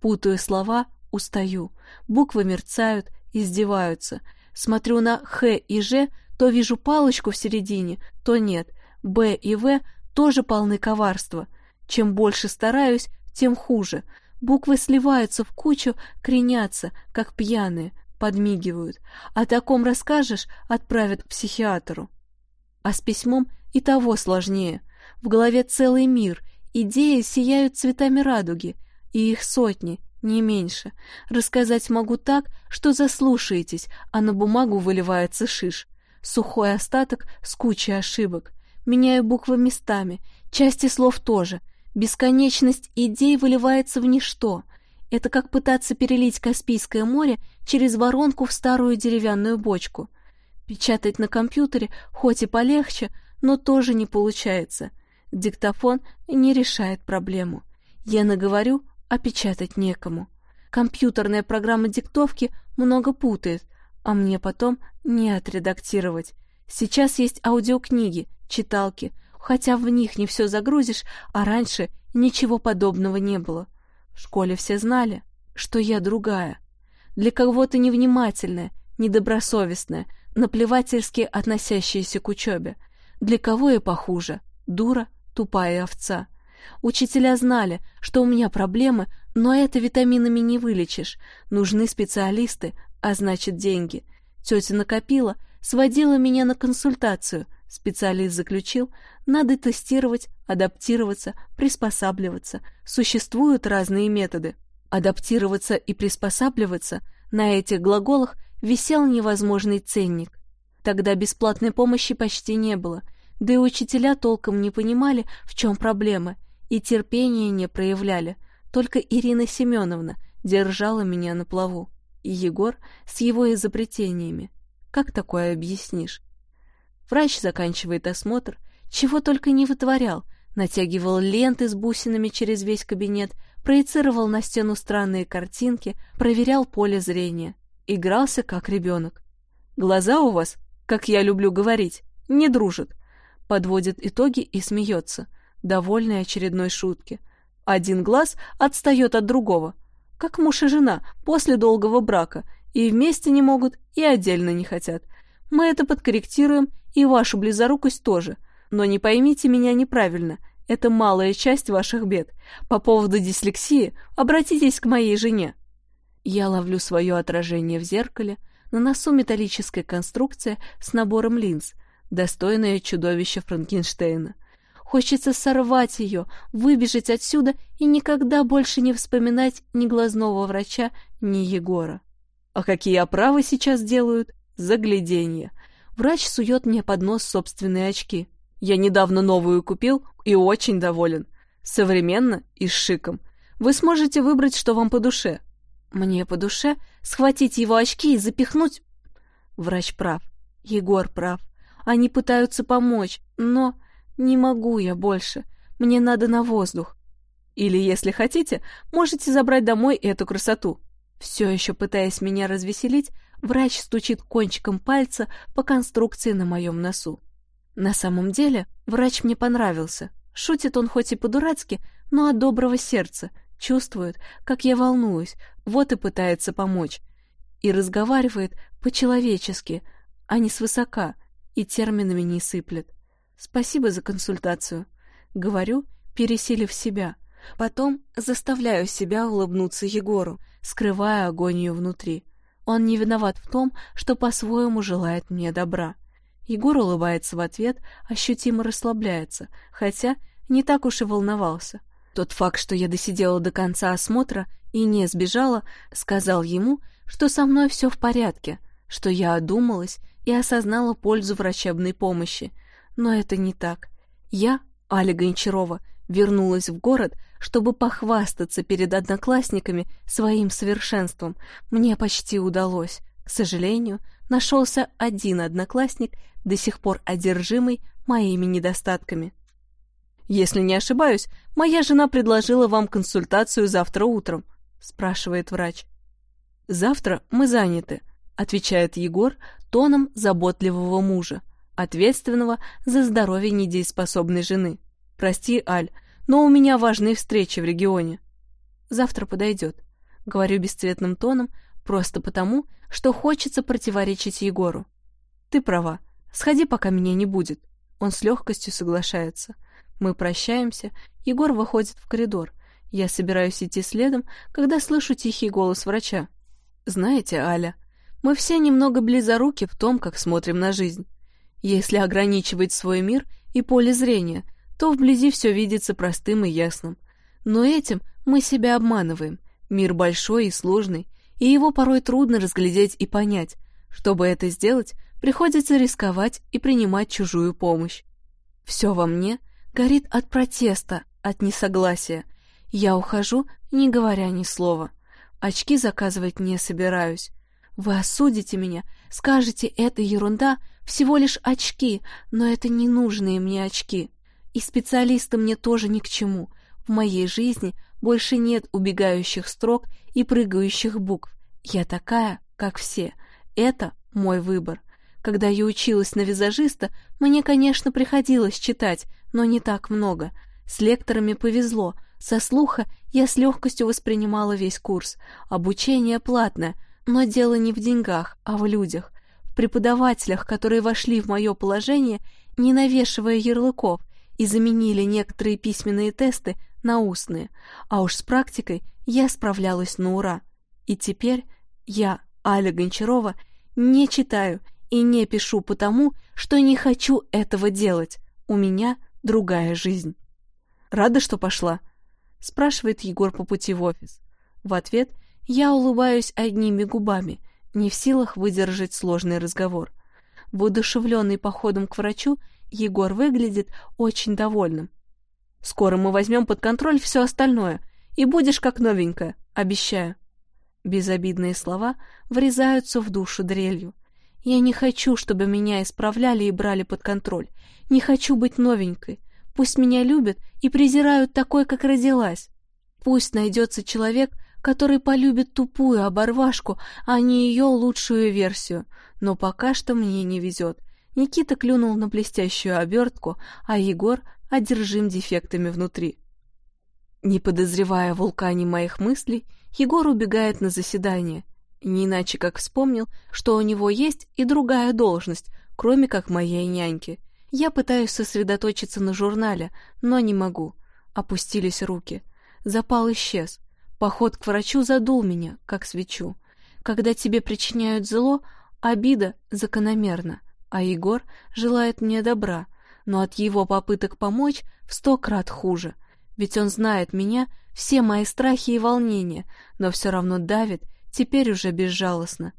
Путаю слова, устаю. Буквы мерцают, издеваются. Смотрю на «Х» и «Ж», то вижу палочку в середине, то нет. «Б» и «В» тоже полны коварства. Чем больше стараюсь, тем хуже. Буквы сливаются в кучу, кренятся, как пьяные, подмигивают. О таком расскажешь, отправят к психиатру. А с письмом и того сложнее. В голове целый мир, идеи сияют цветами радуги, и их сотни, не меньше. Рассказать могу так, что заслушаетесь, а на бумагу выливается шиш. Сухой остаток с кучей ошибок. Меняю буквы местами, части слов тоже. Бесконечность идей выливается в ничто. Это как пытаться перелить Каспийское море через воронку в старую деревянную бочку. Печатать на компьютере хоть и полегче, но тоже не получается. Диктофон не решает проблему. Я наговорю, а печатать некому. Компьютерная программа диктовки много путает, а мне потом не отредактировать. Сейчас есть аудиокниги, читалки, хотя в них не все загрузишь, а раньше ничего подобного не было. В школе все знали, что я другая. Для кого-то невнимательная, недобросовестная, наплевательски относящаяся к учебе. Для кого я похуже? Дура, тупая овца. Учителя знали, что у меня проблемы, но это витаминами не вылечишь. Нужны специалисты, а значит деньги. Тетя накопила, сводила меня на консультацию. Специалист заключил, надо тестировать, адаптироваться, приспосабливаться. Существуют разные методы. Адаптироваться и приспосабливаться на этих глаголах висел невозможный ценник. Тогда бесплатной помощи почти не было, да и учителя толком не понимали, в чем проблема, и терпения не проявляли. Только Ирина Семеновна держала меня на плаву. И Егор с его изобретениями. Как такое объяснишь? Врач заканчивает осмотр, чего только не вытворял, натягивал ленты с бусинами через весь кабинет, проецировал на стену странные картинки, проверял поле зрения. Игрался как ребенок. Глаза у вас, как я люблю говорить, не дружат. Подводит итоги и смеется довольный очередной шутки. Один глаз отстает от другого, как муж и жена после долгого брака, и вместе не могут, и отдельно не хотят. Мы это подкорректируем, и вашу близорукость тоже. Но не поймите меня неправильно, это малая часть ваших бед. По поводу дислексии обратитесь к моей жене. Я ловлю свое отражение в зеркале, на носу металлическая конструкция с набором линз, достойное чудовище Франкенштейна — Хочется сорвать ее, выбежать отсюда и никогда больше не вспоминать ни глазного врача, ни Егора. А какие оправы сейчас делают? Загляденье. Врач сует мне под нос собственные очки. Я недавно новую купил и очень доволен. Современно и с шиком. Вы сможете выбрать, что вам по душе. Мне по душе схватить его очки и запихнуть... Врач прав. Егор прав. Они пытаются помочь, но... Не могу я больше. Мне надо на воздух. Или, если хотите, можете забрать домой эту красоту. Все еще пытаясь меня развеселить, врач стучит кончиком пальца по конструкции на моем носу. На самом деле, врач мне понравился. Шутит он хоть и по-дурацки, но от доброго сердца. Чувствует, как я волнуюсь, вот и пытается помочь. И разговаривает по-человечески, а не свысока, и терминами не сыплет. Спасибо за консультацию. Говорю, пересилив себя. Потом заставляю себя улыбнуться Егору, скрывая агонию внутри. Он не виноват в том, что по-своему желает мне добра. Егор улыбается в ответ, ощутимо расслабляется, хотя не так уж и волновался. Тот факт, что я досидела до конца осмотра и не сбежала, сказал ему, что со мной все в порядке, что я одумалась и осознала пользу врачебной помощи — но это не так. Я, Аля Гончарова, вернулась в город, чтобы похвастаться перед одноклассниками своим совершенством. Мне почти удалось. К сожалению, нашелся один одноклассник, до сих пор одержимый моими недостатками. «Если не ошибаюсь, моя жена предложила вам консультацию завтра утром», — спрашивает врач. «Завтра мы заняты», — отвечает Егор тоном заботливого мужа ответственного за здоровье недееспособной жены. «Прости, Аль, но у меня важные встречи в регионе». «Завтра подойдет», Говорю бесцветным тоном, просто потому, что хочется противоречить Егору. Ты права. Сходи, пока меня не будет. Он с легкостью соглашается. Мы прощаемся, Егор выходит в коридор. Я собираюсь идти следом, когда слышу тихий голос врача. Знаете, Аля, мы все немного близоруки в том, как смотрим на жизнь. Если ограничивать свой мир и поле зрения, то вблизи все видится простым и ясным. Но этим мы себя обманываем. Мир большой и сложный, и его порой трудно разглядеть и понять. Чтобы это сделать, приходится рисковать и принимать чужую помощь. Все во мне горит от протеста, от несогласия. Я ухожу, не говоря ни слова. Очки заказывать не собираюсь. Вы осудите меня, скажете, это ерунда, всего лишь очки, но это ненужные мне очки. И специалисты мне тоже ни к чему. В моей жизни больше нет убегающих строк и прыгающих букв. Я такая, как все. Это мой выбор. Когда я училась на визажиста, мне, конечно, приходилось читать, но не так много. С лекторами повезло. Со слуха я с легкостью воспринимала весь курс. Обучение платное, но дело не в деньгах, а в людях. В преподавателях, которые вошли в мое положение, не навешивая ярлыков, и заменили некоторые письменные тесты на устные. А уж с практикой я справлялась на ура. И теперь я, Аля Гончарова, не читаю и не пишу потому, что не хочу этого делать. У меня другая жизнь. Рада, что пошла? Спрашивает Егор по пути в офис. В ответ я улыбаюсь одними губами, не в силах выдержать сложный разговор. Воодушевленный походом к врачу, Егор выглядит очень довольным. «Скоро мы возьмем под контроль все остальное, и будешь как новенькая, обещаю». Безобидные слова врезаются в душу дрелью. Я не хочу, чтобы меня исправляли и брали под контроль. Не хочу быть новенькой. Пусть меня любят и презирают такой, как родилась. Пусть найдется человек, который полюбит тупую оборвашку, а не ее лучшую версию. Но пока что мне не везет. Никита клюнул на блестящую обертку, а Егор одержим дефектами внутри. Не подозревая о вулкане моих мыслей, Егор убегает на заседание — не иначе как вспомнил, что у него есть и другая должность, кроме как моей няньки. Я пытаюсь сосредоточиться на журнале, но не могу. Опустились руки. Запал исчез. Поход к врачу задул меня, как свечу. Когда тебе причиняют зло, обида закономерна, а Егор желает мне добра, но от его попыток помочь в сто крат хуже. Ведь он знает меня, все мои страхи и волнения, но все равно давит теперь уже безжалостно.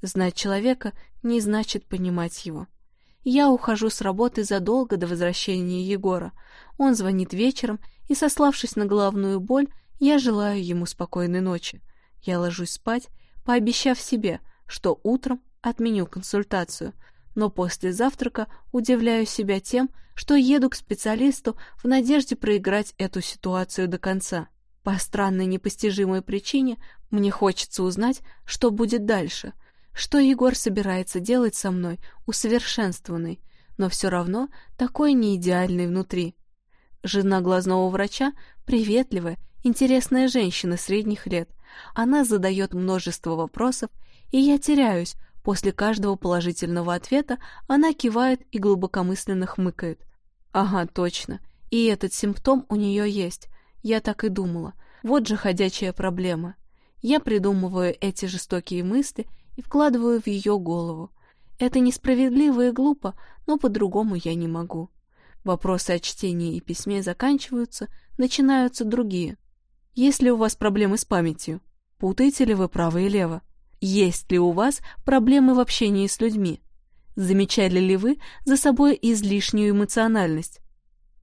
Знать человека не значит понимать его. Я ухожу с работы задолго до возвращения Егора. Он звонит вечером, и, сославшись на головную боль, я желаю ему спокойной ночи. Я ложусь спать, пообещав себе, что утром отменю консультацию, но после завтрака удивляю себя тем, что еду к специалисту в надежде проиграть эту ситуацию до конца. По странной непостижимой причине мне хочется узнать, что будет дальше, что Егор собирается делать со мной, усовершенствованный, но все равно такой неидеальный внутри. Жена глазного врача приветливая, интересная женщина средних лет. Она задает множество вопросов, и я теряюсь. После каждого положительного ответа она кивает и глубокомысленно хмыкает. Ага, точно. И этот симптом у нее есть. Я так и думала. Вот же ходячая проблема. Я придумываю эти жестокие мысли и вкладываю в ее голову. Это несправедливо и глупо, но по-другому я не могу. Вопросы о чтении и письме заканчиваются, начинаются другие. Есть ли у вас проблемы с памятью? Путаете ли вы право и лево? Есть ли у вас проблемы в общении с людьми? Замечали ли вы за собой излишнюю эмоциональность?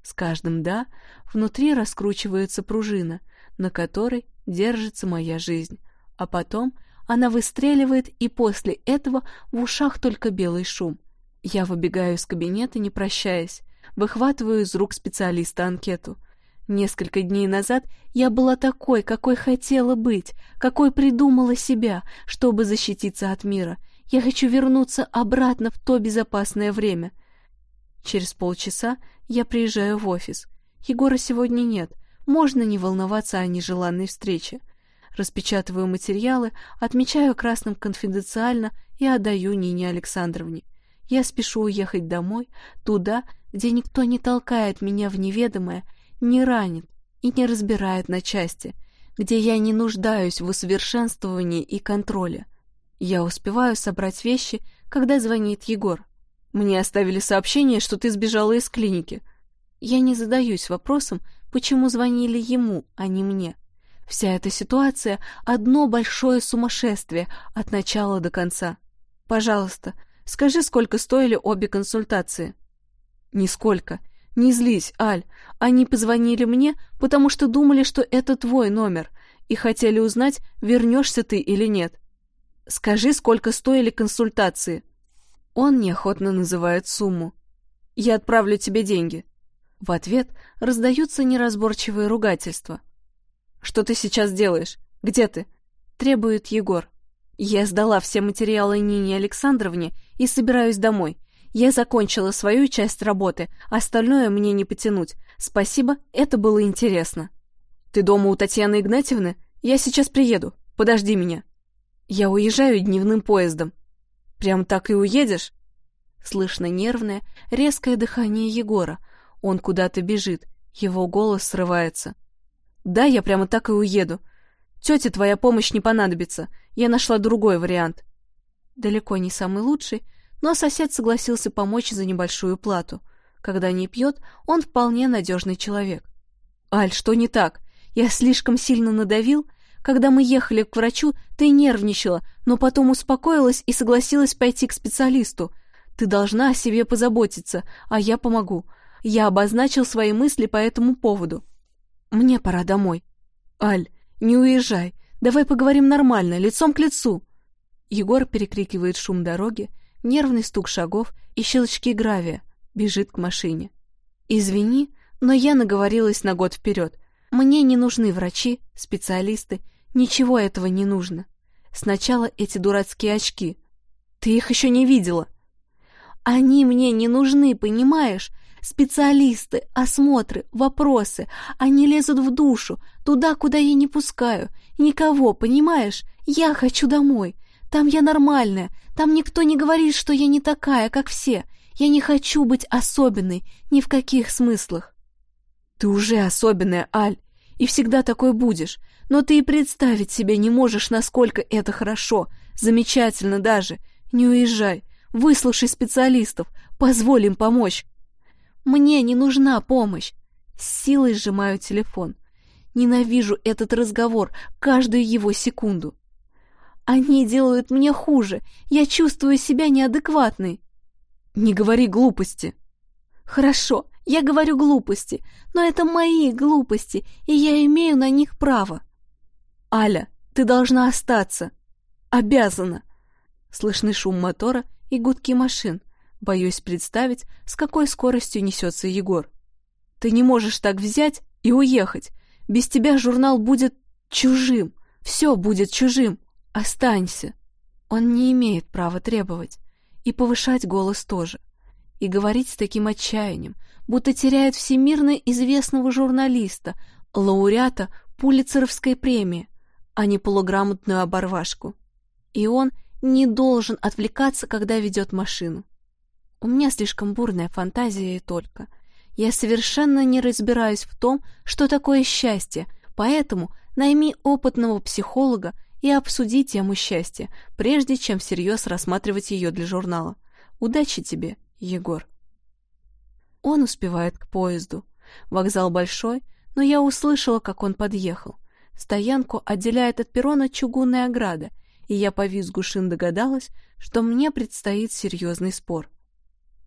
С каждым «да» внутри раскручивается пружина, на которой держится моя жизнь. А потом она выстреливает, и после этого в ушах только белый шум. Я выбегаю из кабинета, не прощаясь, выхватываю из рук специалиста анкету. Несколько дней назад я была такой, какой хотела быть, какой придумала себя, чтобы защититься от мира. Я хочу вернуться обратно в то безопасное время. Через полчаса я приезжаю в офис. Егора сегодня нет. Можно не волноваться о нежеланной встрече. Распечатываю материалы, отмечаю красным конфиденциально и отдаю Нине Александровне. Я спешу уехать домой, туда, где никто не толкает меня в неведомое, не ранит и не разбирает на части, где я не нуждаюсь в усовершенствовании и контроле. Я успеваю собрать вещи, когда звонит Егор. Мне оставили сообщение, что ты сбежала из клиники. Я не задаюсь вопросом, почему звонили ему, а не мне. Вся эта ситуация — одно большое сумасшествие от начала до конца. Пожалуйста, скажи, сколько стоили обе консультации? Нисколько. Не злись, Аль. Они позвонили мне, потому что думали, что это твой номер, и хотели узнать, вернешься ты или нет. Скажи, сколько стоили консультации. Он неохотно называет сумму. Я отправлю тебе деньги. В ответ раздаются неразборчивые ругательства. «Что ты сейчас делаешь? Где ты?» — требует Егор. «Я сдала все материалы Нине Александровне и собираюсь домой. Я закончила свою часть работы, остальное мне не потянуть. Спасибо, это было интересно». «Ты дома у Татьяны Игнатьевны? Я сейчас приеду. Подожди меня». «Я уезжаю дневным поездом». «Прям так и уедешь?» Слышно нервное, резкое дыхание Егора. Он куда-то бежит, его голос срывается. Да, я прямо так и уеду. Тете твоя помощь не понадобится. Я нашла другой вариант. Далеко не самый лучший, но сосед согласился помочь за небольшую плату. Когда не пьет, он вполне надежный человек. Аль, что не так? Я слишком сильно надавил? Когда мы ехали к врачу, ты нервничала, но потом успокоилась и согласилась пойти к специалисту. Ты должна о себе позаботиться, а я помогу. Я обозначил свои мысли по этому поводу. Мне пора домой. Аль, не уезжай. Давай поговорим нормально, лицом к лицу. Егор перекрикивает шум дороги, нервный стук шагов и щелчки гравия. Бежит к машине. Извини, но я наговорилась на год вперед. Мне не нужны врачи, специалисты, ничего этого не нужно. Сначала эти дурацкие очки. Ты их еще не видела. Они мне не нужны, понимаешь? Специалисты, осмотры, вопросы. Они лезут в душу, туда, куда я не пускаю. Никого, понимаешь? Я хочу домой. Там я нормальная. Там никто не говорит, что я не такая, как все. Я не хочу быть особенной, ни в каких смыслах. Ты уже особенная, Аль, и всегда такой будешь. Но ты и представить себе не можешь, насколько это хорошо, замечательно даже. Не уезжай, выслушай специалистов, позволь им помочь. Мне не нужна помощь. С силой сжимаю телефон. Ненавижу этот разговор, каждую его секунду. Они делают мне хуже. Я чувствую себя неадекватной. Не говори глупости. Хорошо, я говорю глупости, но это мои глупости, и я имею на них право. Аля, ты должна остаться. Обязана. Слышны шум мотора и гудки машин. Боюсь представить, с какой скоростью несется Егор. Ты не можешь так взять и уехать. Без тебя журнал будет чужим. Все будет чужим. Останься. Он не имеет права требовать. И повышать голос тоже. И говорить с таким отчаянием, будто теряет всемирно известного журналиста, лауреата Пулицеровской премии, а не полуграмотную оборвашку. И он не должен отвлекаться, когда ведет машину. У меня слишком бурная фантазия и только. Я совершенно не разбираюсь в том, что такое счастье, поэтому найми опытного психолога и обсуди тему счастья, прежде чем всерьез рассматривать ее для журнала. Удачи тебе, Егор. Он успевает к поезду. Вокзал большой, но я услышала, как он подъехал. Стоянку отделяет от перрона чугунная ограда, и я по визгу шин догадалась, что мне предстоит серьезный спор.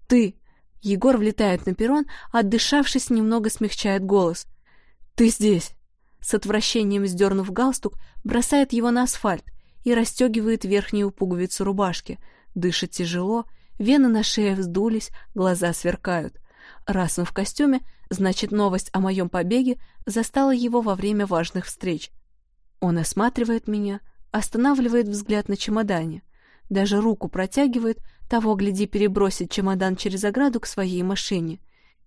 «Ты!» Егор влетает на перрон, отдышавшись, немного смягчает голос. «Ты здесь!» С отвращением сдернув галстук, бросает его на асфальт и расстегивает верхнюю пуговицу рубашки. Дышит тяжело, вены на шее вздулись, глаза сверкают. Раз он в костюме, значит, новость о моем побеге застала его во время важных встреч. Он осматривает меня, останавливает взгляд на чемодане. Даже руку протягивает, того, гляди, перебросит чемодан через ограду к своей машине.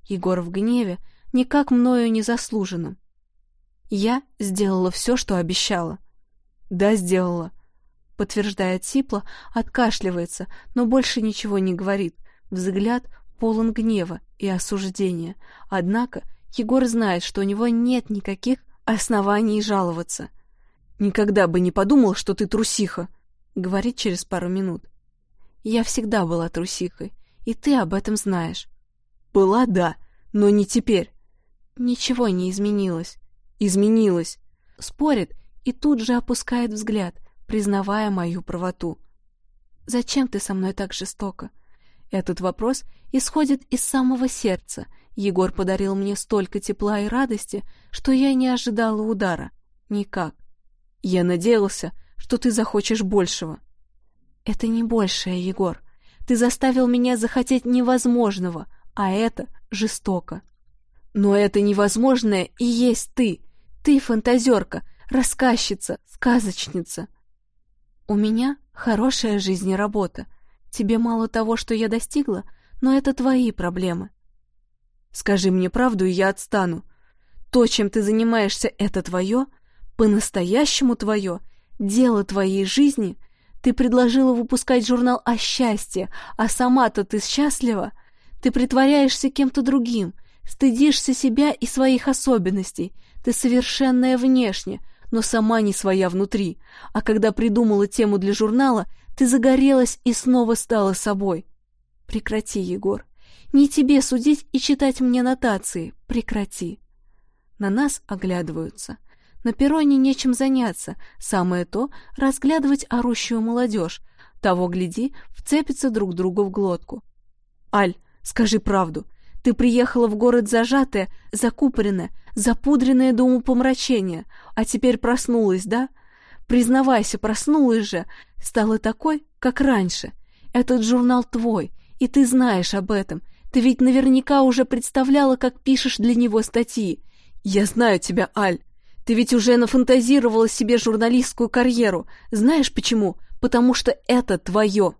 Егор в гневе, никак мною не заслуженным. Я сделала все, что обещала. Да, сделала. Подтверждает Сипла, откашливается, но больше ничего не говорит. Взгляд полон гнева и осуждения. Однако Егор знает, что у него нет никаких оснований жаловаться. «Никогда бы не подумал, что ты трусиха», — говорит через пару минут. «Я всегда была трусихой, и ты об этом знаешь». «Была, да, но не теперь». «Ничего не изменилось». «Изменилось». Спорит и тут же опускает взгляд, признавая мою правоту. «Зачем ты со мной так жестоко?» Этот вопрос исходит из самого сердца. Егор подарил мне столько тепла и радости, что я не ожидала удара. Никак. Я надеялся, что ты захочешь большего. Это не большее, Егор. Ты заставил меня захотеть невозможного, а это жестоко. Но это невозможное и есть ты. Ты фантазерка, рассказчица, сказочница. У меня хорошая жизнь и работа. Тебе мало того, что я достигла, но это твои проблемы. Скажи мне правду, и я отстану. То, чем ты занимаешься, это твое, по-настоящему твое, дело твоей жизни. Ты предложила выпускать журнал о счастье, а сама-то ты счастлива? Ты притворяешься кем-то другим, стыдишься себя и своих особенностей. Ты совершенная внешне, но сама не своя внутри. А когда придумала тему для журнала, ты загорелась и снова стала собой. Прекрати, Егор. Не тебе судить и читать мне нотации. Прекрати. На нас оглядываются. На перроне нечем заняться. Самое то — разглядывать орущую молодежь. Того, гляди, вцепится друг другу в глотку. «Аль, скажи правду. Ты приехала в город зажатая, закупоренная, запудренная до умопомрачения, а теперь проснулась, да? Признавайся, проснулась же, стала такой, как раньше. Этот журнал твой, и ты знаешь об этом. Ты ведь наверняка уже представляла, как пишешь для него статьи. Я знаю тебя, Аль. Ты ведь уже нафантазировала себе журналистскую карьеру. Знаешь почему? Потому что это твое.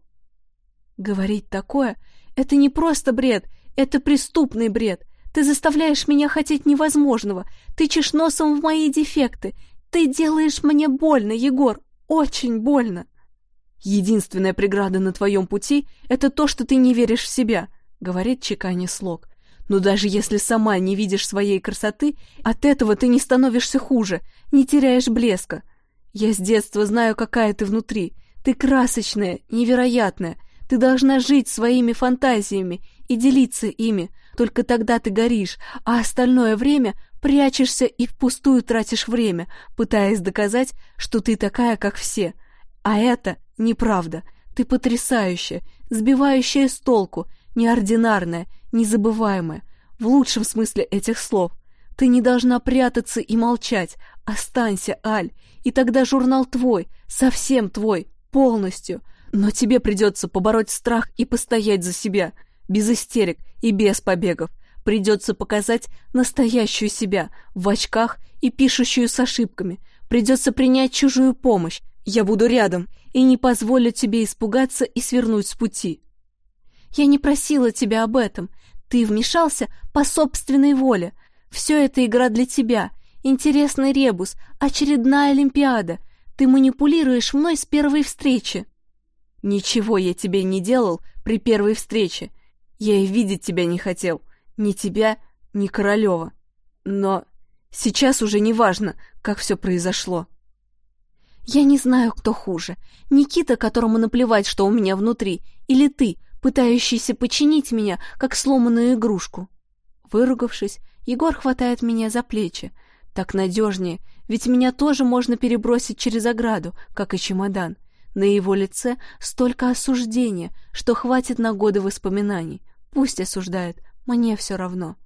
Говорить такое — это не просто бред, это преступный бред. Ты заставляешь меня хотеть невозможного. Ты чешь носом в мои дефекты. Ты делаешь мне больно, Егор. Очень больно. Единственная преграда на твоем пути — это то, что ты не веришь в себя, — говорит чеканя слог. Но даже если сама не видишь своей красоты, от этого ты не становишься хуже, не теряешь блеска. Я с детства знаю, какая ты внутри. Ты красочная, невероятная. Ты должна жить своими фантазиями и делиться ими. Только тогда ты горишь, а остальное время прячешься и впустую тратишь время, пытаясь доказать, что ты такая, как все. А это неправда. Ты потрясающая, сбивающая с толку, неординарная, незабываемая. В лучшем смысле этих слов. Ты не должна прятаться и молчать. Останься, Аль, и тогда журнал твой, совсем твой, полностью. Но тебе придется побороть страх и постоять за себя, без истерик и без побегов. Придется показать настоящую себя, в очках и пишущую с ошибками. Придется принять чужую помощь. Я буду рядом и не позволю тебе испугаться и свернуть с пути. Я не просила тебя об этом. Ты вмешался по собственной воле. Все это игра для тебя. Интересный ребус, очередная Олимпиада. Ты манипулируешь мной с первой встречи. Ничего я тебе не делал при первой встрече. Я и видеть тебя не хотел. Ни тебя, ни Королева. Но сейчас уже не важно, как все произошло. Я не знаю, кто хуже. Никита, которому наплевать, что у меня внутри, или ты, пытающийся починить меня, как сломанную игрушку. Выругавшись, Егор хватает меня за плечи. Так надежнее, ведь меня тоже можно перебросить через ограду, как и чемодан. На его лице столько осуждения, что хватит на годы воспоминаний. Пусть осуждает, мне все равно.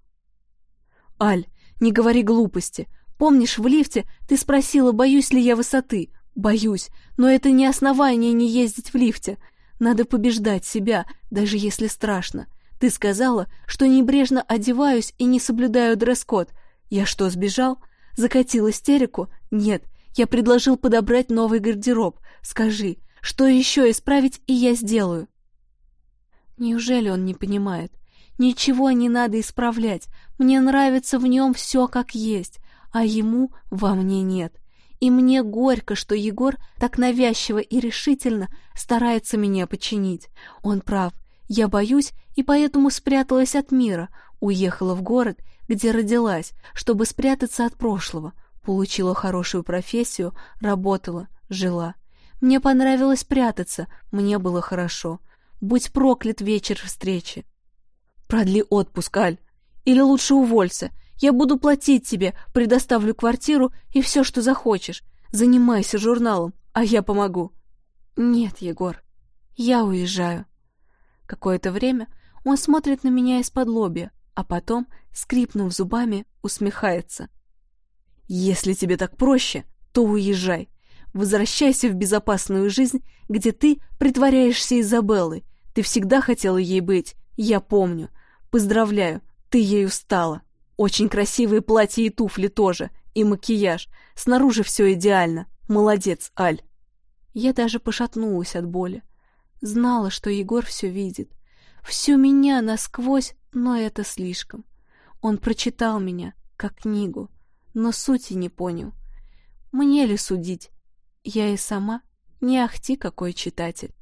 «Аль, не говори глупости. Помнишь, в лифте ты спросила, боюсь ли я высоты? Боюсь, но это не основание не ездить в лифте. Надо побеждать себя, даже если страшно. Ты сказала, что небрежно одеваюсь и не соблюдаю дресс-код. Я что, сбежал? Закатил истерику? Нет, я предложил подобрать новый гардероб. Скажи, что еще исправить, и я сделаю. Неужели он не понимает? Ничего не надо исправлять. Мне нравится в нем все как есть, а ему во мне нет. И мне горько, что Егор так навязчиво и решительно старается меня починить. Он прав. Я боюсь и поэтому спряталась от мира, уехала в город, где родилась, чтобы спрятаться от прошлого. Получила хорошую профессию, работала, жила. Мне понравилось прятаться, мне было хорошо. Будь проклят вечер встречи. Продли отпуск, Аль. Или лучше уволься. Я буду платить тебе, предоставлю квартиру и все, что захочешь. Занимайся журналом, а я помогу. Нет, Егор, я уезжаю. Какое-то время он смотрит на меня из-под лобья, а потом, скрипнув зубами, усмехается. Если тебе так проще, то уезжай. Возвращайся в безопасную жизнь, где ты притворяешься Изабеллой. Ты всегда хотела ей быть, я помню. Поздравляю, ты ею стала. Очень красивые платья и туфли тоже, и макияж. Снаружи все идеально. Молодец, Аль. Я даже пошатнулась от боли. Знала, что Егор все видит. Всю меня насквозь, но это слишком. Он прочитал меня, как книгу, но сути не понял. Мне ли судить? Я и сама не ахти какой читатель.